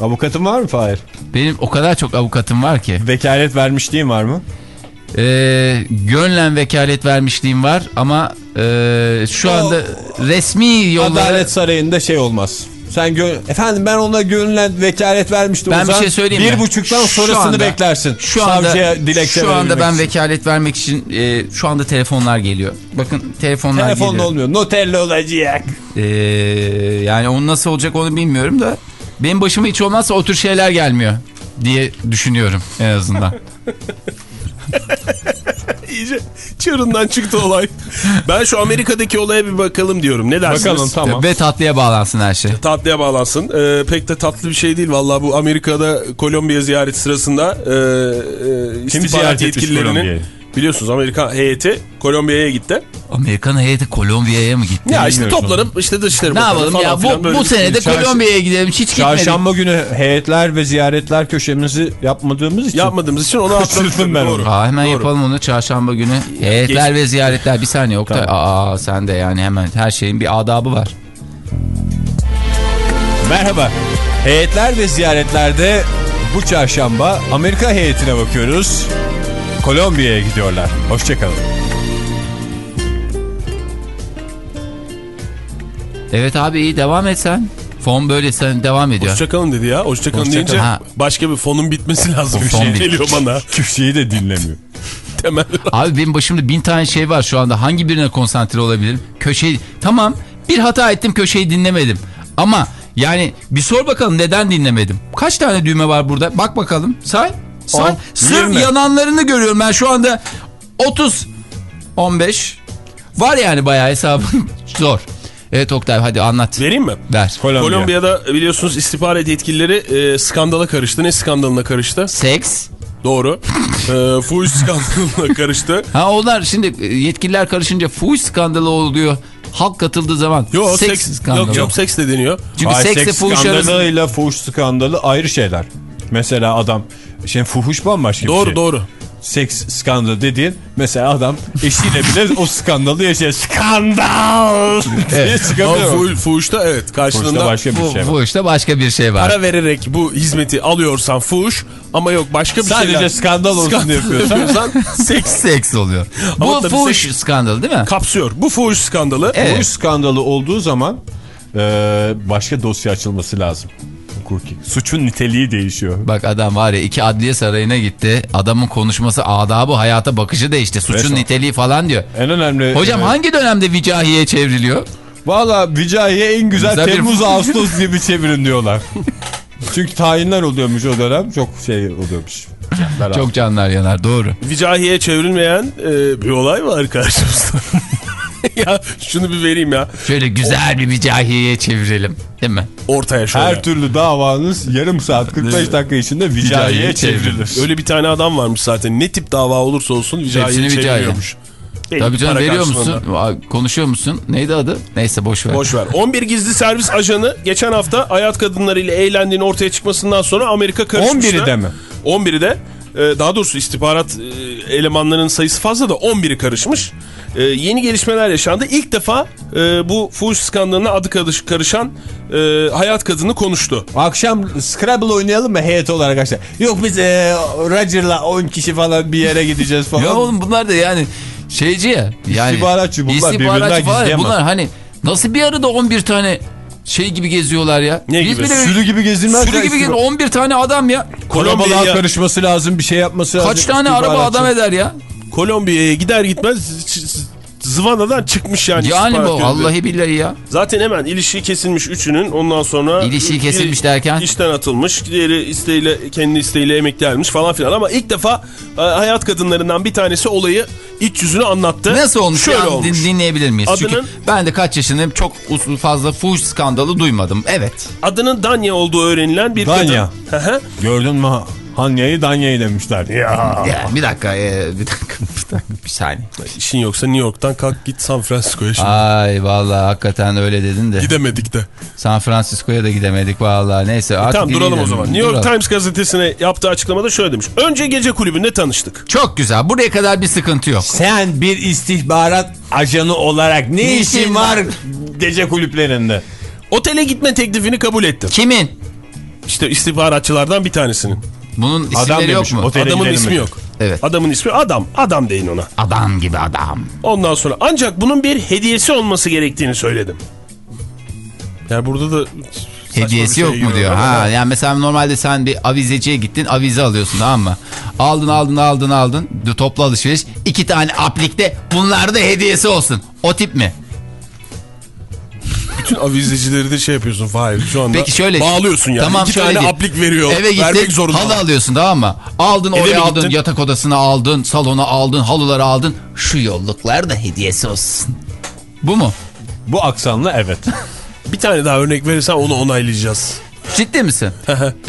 S3: Avukatın var mı Fahir?
S4: Benim o kadar çok avukatım var ki.
S3: Vekalet vermişliğin var mı?
S4: Ee, gönlen vekalet vermişliğim var ama e, şu anda resmi yollara...
S3: Adalet Sarayı'nda şey olmaz. Sen efendim ben ona gönülen vekalet vermiştim.
S4: Ben
S3: o
S4: bir şey söyleyeyim
S3: Bir
S4: mi?
S3: buçuktan
S4: Şu
S3: sonrasını
S4: anda-
S3: beklersin.
S4: Şu anda, şu anda ben
S3: için.
S4: vekalet vermek için e, şu anda telefonlar geliyor. Bakın telefonlar
S3: Telefonla
S4: geliyor.
S3: olmuyor. Noterle olacak.
S4: Ee, yani onun nasıl olacak onu bilmiyorum da benim başıma hiç olmazsa o tür şeyler gelmiyor diye düşünüyorum en azından.
S5: İyice çığırından çıktı olay. Ben şu Amerika'daki olaya bir bakalım diyorum. Ne dersiniz?
S3: Bakalım tamam.
S4: Ve tatlıya bağlansın her şey.
S5: Tatlıya bağlansın. Ee, pek de tatlı bir şey değil. Vallahi bu Amerika'da Kolombiya ziyareti sırasında e, e, istihbarat yetkililerinin? Biliyorsunuz Amerika heyeti Kolombiya'ya gitti.
S4: Amerikan heyeti Kolombiya'ya mı gitti?
S5: Ya işte toplanıp işte Dışişleri
S4: ne yapalım
S5: falan
S4: ya
S5: filan
S4: bu, bu sene de Kolombiya'ya gidelim hiç gitmedik.
S3: Çarşamba günü heyetler ve ziyaretler köşemizi yapmadığımız için.
S5: yapmadığımız için onu atladım
S3: ben onu.
S4: Aa, hemen
S5: Doğru.
S4: yapalım onu çarşamba günü. Heyetler
S5: Geç-
S4: ve ziyaretler bir saniye Oktay. Aa sen de yani hemen her şeyin bir adabı var.
S3: Merhaba. Heyetler ve ziyaretlerde bu çarşamba Amerika heyetine bakıyoruz. Kolombiya'ya gidiyorlar. Hoşçakalın.
S4: Evet abi iyi devam et sen. Fon böyle sen devam ediyor.
S5: Hoşçakalın dedi ya. Hoşçakalın
S3: Hoşça
S5: deyince.
S4: Ha.
S5: başka bir fonun bitmesi lazım. Bir şey geliyor bana.
S3: Köşeyi de dinlemiyor.
S5: Temel.
S4: Abi benim başımda bin tane şey var şu anda. Hangi birine konsantre olabilirim? Köşeyi... Tamam bir hata ettim köşeyi dinlemedim. Ama yani bir sor bakalım neden dinlemedim? Kaç tane düğme var burada? Bak bakalım say. Say.
S3: On,
S4: Sırf
S3: yirmi.
S4: yananlarını görüyorum ben şu anda 30 15 var yani bayağı hesabım zor. Evet Oktay hadi anlat.
S5: Vereyim mi?
S4: Ver.
S3: Kolombiya.
S5: Kolombiya'da biliyorsunuz istihbarat yetkilileri e, skandala karıştı. Ne skandalına karıştı?
S4: Seks.
S5: Doğru. e, fuhuş skandalına karıştı.
S4: Ha onlar şimdi e, yetkililer karışınca fuhuş skandalı oluyor. Halk katıldığı zaman
S5: Yok
S4: seks
S5: seks,
S4: skandalı.
S5: yok, yok seks de deniyor.
S4: Çünkü
S3: Ay,
S4: seksle
S3: seks
S4: fuhuş arasında.
S3: skandalıyla fuhuş skandalı ayrı şeyler. Mesela adam, şimdi fuhuş bambaşka bir
S5: Doğru
S3: şey.
S5: doğru.
S3: Seks skandalı dediğin mesela adam eşiyle bile o skandalı yaşıyor. Skandal! çıkabiliyor.
S5: fuhuş, fuhuşta evet
S3: Fuhuşta
S5: karşılığında
S3: başka bir şey var.
S4: fuhuşta başka bir şey var.
S5: para vererek bu hizmeti alıyorsan fuhuş ama yok başka bir
S3: Sadece
S5: şeyler.
S3: skandal olsun diye yapıyorsan.
S5: seks
S4: Seks oluyor.
S5: Ama
S4: Bu fuhuş
S5: seks-
S4: skandalı değil mi?
S5: kapsıyor. Bu fuhuş skandalı.
S4: Evet.
S3: Fuhuş skandalı olduğu zaman e, başka dosya açılması lazım. Hukuki. Suçun niteliği değişiyor.
S4: Bak adam var ya iki adliye sarayına gitti. Adamın konuşması adabı hayata bakışı değişti. Suçun
S3: Resmen.
S4: niteliği falan diyor.
S3: En önemli...
S4: Hocam
S3: e,
S4: hangi dönemde vicahiye çevriliyor?
S3: Valla Vicahi'ye en güzel,
S4: Güzel bir-
S3: Temmuz Ağustos gibi çevirin diyorlar. Çünkü tayinler oluyormuş o dönem. Çok şey oluyormuş. Fiyatlar
S4: Çok canlar yanar doğru.
S5: Vicahiye çevrilmeyen e, bir olay var karşımızda. ya şunu bir vereyim ya.
S4: Şöyle güzel bir vicahiyeye çevirelim. Değil mi?
S5: Ortaya şöyle.
S3: Her türlü davanız yarım saat 45 dakika içinde Vicahi'ye
S4: Vicahi'ye
S3: çevrilir.
S5: Öyle bir tane adam varmış zaten. Ne tip dava olursa olsun
S4: Hepsini
S5: Vicahiye
S4: Vicahiye.
S5: çeviriyormuş. Belli
S4: Tabii canım veriyor
S5: karşılığında.
S4: musun? Konuşuyor musun? Neydi adı? Neyse boş ver.
S5: Boş ver. 11 gizli servis ajanı geçen hafta hayat kadınlarıyla eğlendiğini ortaya çıkmasından sonra Amerika karışmıştı.
S3: 11'i de mi?
S5: 11'i de e, daha doğrusu istihbarat e, elemanlarının sayısı fazla da 11'i karışmış. E, yeni gelişmeler yaşandı. İlk defa e, bu fuhuş skandalına adı karış- karışan e, hayat kadını konuştu.
S3: Akşam Scrabble oynayalım mı heyet olarak arkadaşlar? Yok biz e, Roger'la 10 kişi falan bir yere gideceğiz falan.
S4: Ya oğlum bunlar da yani şeyci ya. Yani,
S3: İstihbaratçı bunlar, birbirinden
S4: İstihbaratçı falan ya.
S3: gizleyemez.
S4: Bunlar hani nasıl bir arada 11 tane şey gibi geziyorlar ya.
S5: Ne
S4: Biz
S5: gibi?
S4: bile-
S3: Sürü gibi gezilmez.
S4: Sürü gibi geziyor. 11 tane adam ya.
S5: Kolombiya'ya
S3: karışması lazım bir şey yapması lazım.
S4: Kaç tane araba adam eder ya?
S5: Kolombiya'ya gider gitmez zıvanadan çıkmış yani.
S4: Yani bu vallahi billahi ya.
S5: Zaten hemen ilişiği kesilmiş üçünün ondan sonra...
S4: İlişiği kesilmiş derken?
S5: işten atılmış, diğeri isteğiyle, kendi isteğiyle emekli ayrılmış falan filan. Ama ilk defa e, hayat kadınlarından bir tanesi olayı iç yüzünü anlattı.
S4: Nasıl olmuş?
S5: Şöyle
S4: an
S5: olmuş.
S4: din- dinleyebilir miyiz? Çünkü
S5: Adının-
S4: ben de kaç yaşındayım çok fazla fuhuş skandalı duymadım. Evet.
S5: Adının Danya olduğu öğrenilen bir
S3: Danya.
S5: kadın. Hı.
S3: Gördün mü Hanya'yı Danya'yı demişler. Ya.
S4: Ya, bir dakika, e, bir dakika, bir dakika, bir saniye.
S5: İşin yoksa New York'tan kalk git San Francisco'ya şimdi.
S4: Ay vallahi hakikaten öyle dedin de.
S5: Gidemedik de.
S4: San Francisco'ya da gidemedik vallahi. Neyse artık
S5: tamam duralım o zaman. New York
S4: Duralım.
S5: Times gazetesine yaptığı açıklamada şöyle demiş. Önce gece kulübünde tanıştık.
S4: Çok güzel. Buraya kadar bir sıkıntı yok.
S3: Sen bir istihbarat ajanı olarak ne,
S4: Ne
S3: işin
S4: işin
S3: var
S4: var?
S3: gece kulüplerinde?
S5: Otele gitme teklifini kabul ettim.
S4: Kimin?
S5: İşte istihbaratçılardan bir tanesinin.
S4: Bunun isimleri yok
S3: demiş,
S4: mu?
S3: Otele
S5: Adamın ismi
S3: mi?
S5: yok.
S4: Evet.
S5: Adamın ismi adam. Adam deyin ona.
S4: Adam gibi adam.
S5: Ondan sonra ancak bunun bir hediyesi olması gerektiğini söyledim. Yani burada da
S4: Hediyesi
S5: şey
S4: yok mu diyor. Ha yani mesela normalde sen bir avizeciye gittin avize alıyorsun tamam mı? Aldın aldın aldın aldın toplu alışveriş iki tane aplikte bunlar da hediyesi olsun. O tip mi?
S5: Bütün avizecileri de şey yapıyorsun Fahir şu anda.
S4: Peki şöyle.
S5: Bağlıyorsun yani.
S4: Tamam
S5: İki
S4: şöyle
S5: tane
S4: değil.
S5: aplik veriyor.
S4: Eve gittin
S5: Vermek zorunda.
S4: halı alıyorsun tamam mı? Aldın
S5: Eve
S4: oraya aldın
S5: gittin?
S4: yatak odasına aldın salona aldın halıları aldın. Şu yolluklar da hediyesi olsun. Bu mu?
S3: Bu aksanla evet.
S5: Bir tane daha örnek verirsen onu onaylayacağız.
S4: Ciddi misin?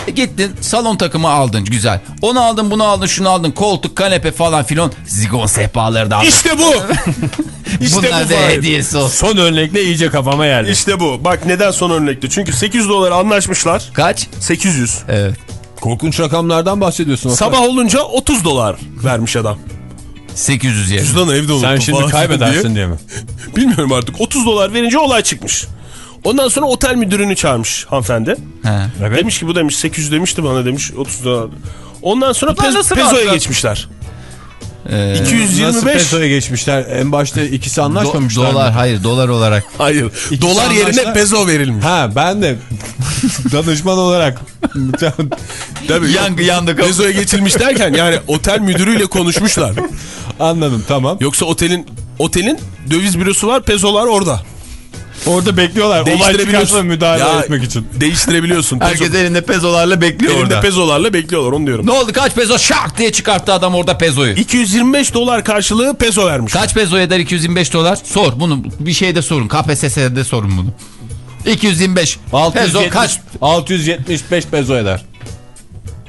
S4: E, Gittin salon takımı aldın güzel. Onu aldın bunu aldın şunu aldın koltuk kanepe falan filan. Zigon sehpaları da aldın.
S5: İşte bu. işte
S4: Bunlar
S5: bu
S4: da
S5: Fahir.
S4: hediyesi olsun.
S3: Son örnekle iyice kafama yerleşti.
S5: İşte bu. Bak neden son örnekti. Çünkü 800 dolar anlaşmışlar.
S4: Kaç?
S5: 800.
S4: Evet.
S3: Korkunç rakamlardan bahsediyorsun. Oktay.
S5: Sabah olunca 30 dolar vermiş adam.
S4: 800 yer.
S5: Cüzdanı evde unuttum
S3: Sen şimdi
S5: falan
S3: kaybedersin
S5: diye.
S3: diye mi?
S5: Bilmiyorum artık. 30 dolar verince olay çıkmış. Ondan sonra otel müdürünü çağırmış hanımefendi.
S4: He.
S3: Evet.
S5: Demiş ki bu demiş 800 demişti bana demiş 30 dolar. Ondan sonra
S4: nasıl
S5: pezoya geçmişler.
S4: Ee,
S3: Nasıl
S5: 225.
S3: pesoya geçmişler? En başta ikisi
S4: do-
S3: anlaşmamışlar
S4: dolar
S3: mı?
S4: hayır dolar olarak.
S5: Hayır.
S3: İkisi
S5: dolar yerine
S3: anlaştılar.
S5: pezo verilmiş.
S3: Ha ben de danışman olarak
S5: Tabii.
S4: Yangı yandı.
S5: Pezoya geçilmiş derken yani otel müdürüyle konuşmuşlar.
S3: anladım tamam.
S5: Yoksa otelin otelin döviz bürosu var, pezolar orada.
S3: Orada bekliyorlar. Olay
S5: Değiştirebiliyorsun.
S3: çıkarsa müdahale
S5: Ya,
S3: etmek için.
S5: Değiştirebiliyorsun. Pezo,
S4: Herkes elinde pezolarla bekliyor
S5: elinde
S4: orada.
S5: pezolarla bekliyorlar onu diyorum.
S4: Ne oldu kaç pezo şak diye çıkarttı adam orada pezoyu.
S5: 225 dolar karşılığı peso vermiş.
S4: Kaç pezo eder 225 dolar? Sor bunu bir şeyde sorun. KPSS'de sorun bunu. 225 pezo
S3: 670,
S4: kaç?
S3: 675 peso eder.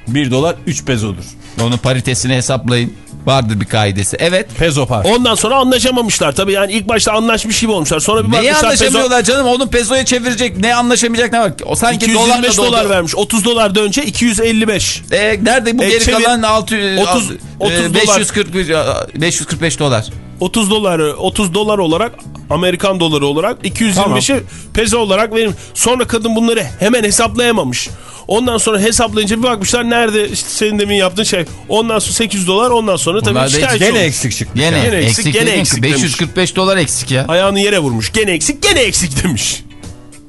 S3: 1 dolar 3 pezodur.
S4: Onun paritesini hesaplayın. Vardır bir kaidesi. Evet.
S3: Pezo par.
S5: Ondan sonra anlaşamamışlar tabii yani ilk başta anlaşmış gibi olmuşlar. Sonra bir
S4: Neyi
S5: bakmışlar pezo
S4: anlaşamıyorlar canım? Onun pezoya çevirecek. Ne anlaşamayacak ne var? O sanki dolarla
S5: 225
S4: doldu.
S5: dolar vermiş. 30 dolar da önce 255.
S4: E, nerede bu
S5: E,
S4: geri
S5: çevir-
S4: kalan 600
S5: 30 30
S4: e, 541 545 dolar.
S5: 30 doları 30 dolar olarak Amerikan doları olarak 225'i peso olarak verim. Sonra kadın bunları hemen hesaplayamamış. Ondan sonra hesaplayınca bir bakmışlar nerede işte senin demin yaptığın şey. Ondan sonra 800 dolar ondan sonra tabii
S4: Bunlar
S5: şikayetçi
S3: Gene
S5: olmuş.
S3: eksik çıktı.
S4: Gene,
S5: Gene eksik,
S4: eksik,
S5: gene eksik demiş.
S4: 545 dolar eksik ya.
S5: Ayağını yere vurmuş. Gene eksik gene eksik demiş.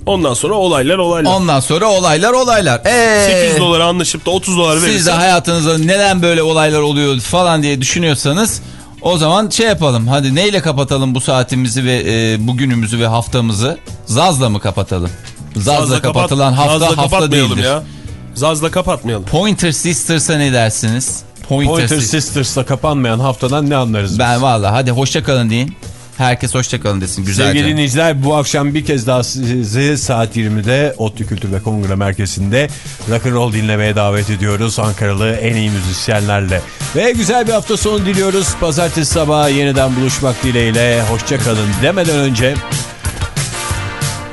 S5: Ondan sonra olaylar olaylar.
S4: Ondan sonra olaylar olaylar. Ee,
S5: 800 dolara anlaşıp da 30 dolar
S4: Siz de
S5: verirsen.
S4: hayatınızda neden böyle olaylar oluyor falan diye düşünüyorsanız o zaman şey yapalım. Hadi neyle kapatalım bu saatimizi ve e, bugünümüzü ve haftamızı? Zazla mı kapatalım? Zazla,
S5: kapat-
S4: kapatılan hafta
S5: Zazla
S4: hafta değildir.
S5: ya. Zazla kapatmayalım.
S4: Pointer Sisters'a ne dersiniz? Pointer,
S3: Pointer
S4: Sisters.
S3: Sisters'la kapanmayan haftadan ne anlarız?
S4: Ben valla hadi hoşça kalın deyin. Herkes hoşça kalın desin güzelce.
S3: Sevgili dinleyiciler bu akşam bir kez daha sizi saat 20'de ODTÜ Kültür ve Kongre Merkezi'nde rock'n'roll dinlemeye davet ediyoruz. Ankaralı en iyi müzisyenlerle. Ve güzel bir hafta sonu diliyoruz. Pazartesi sabahı yeniden buluşmak dileğiyle. Hoşça kalın demeden önce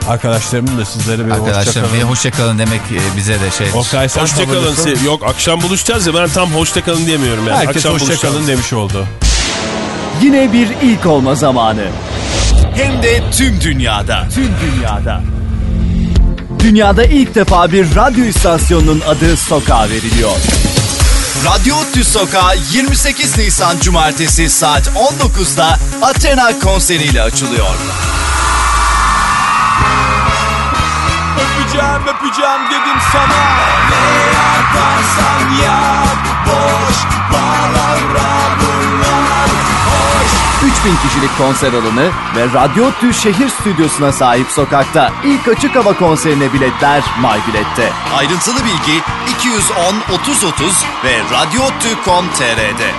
S3: arkadaşlarımın da sizlere bir hoşça
S4: Arkadaşlar bir
S3: kalın.
S4: hoşça kalın demek e, bize de şey.
S5: Hoşçakalın. Yok akşam buluşacağız ya ben tam hoşçakalın diyemiyorum yani.
S3: Herkes
S5: akşam
S3: hoşça
S5: buluşacağız.
S3: kalın demiş oldu.
S2: Yine bir ilk olma zamanı. Hem de tüm dünyada. Tüm dünyada. Dünyada ilk defa bir radyo istasyonunun adı sokağa veriliyor. Radyo Tü Sokağı 28 Nisan Cumartesi saat 19'da Athena konseriyle açılıyor. Öpeceğim öpeceğim dedim sana Ne yaparsan yap boş palavra bunlar hoş 3000 kişilik konser alanı ve Radyo Tü şehir stüdyosuna sahip sokakta ilk açık hava konserine biletler MyBilet'te. Ayrıntılı bilgi 210 30 30 ve radyotü.com.tr'de.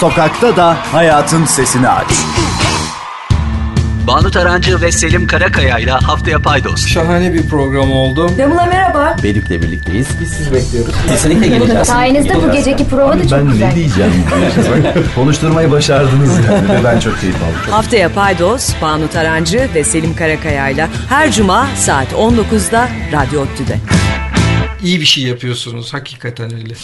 S2: Sokakta da hayatın sesini aç.
S8: Banu Tarancı ve Selim Karakaya ile Haftaya Paydos.
S6: Şahane bir program oldu.
S9: Damla merhaba.
S2: Bedük'le birlikteyiz.
S6: Biz sizi bekliyoruz.
S2: Kesinlikle geleceğiz.
S9: Sayenizde bu geceki prova da çok güzel.
S2: diyeceğim? Konuşturmayı başardınız yani. Ben çok keyif aldım.
S10: Haftaya Paydos, Banu Tarancı ve Selim Karakaya'yla her cuma saat 19'da Radyo Ottü'de.
S6: İyi bir şey yapıyorsunuz. Hakikaten öyle.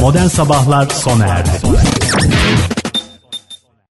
S11: Modern Sabahlar sona erdi.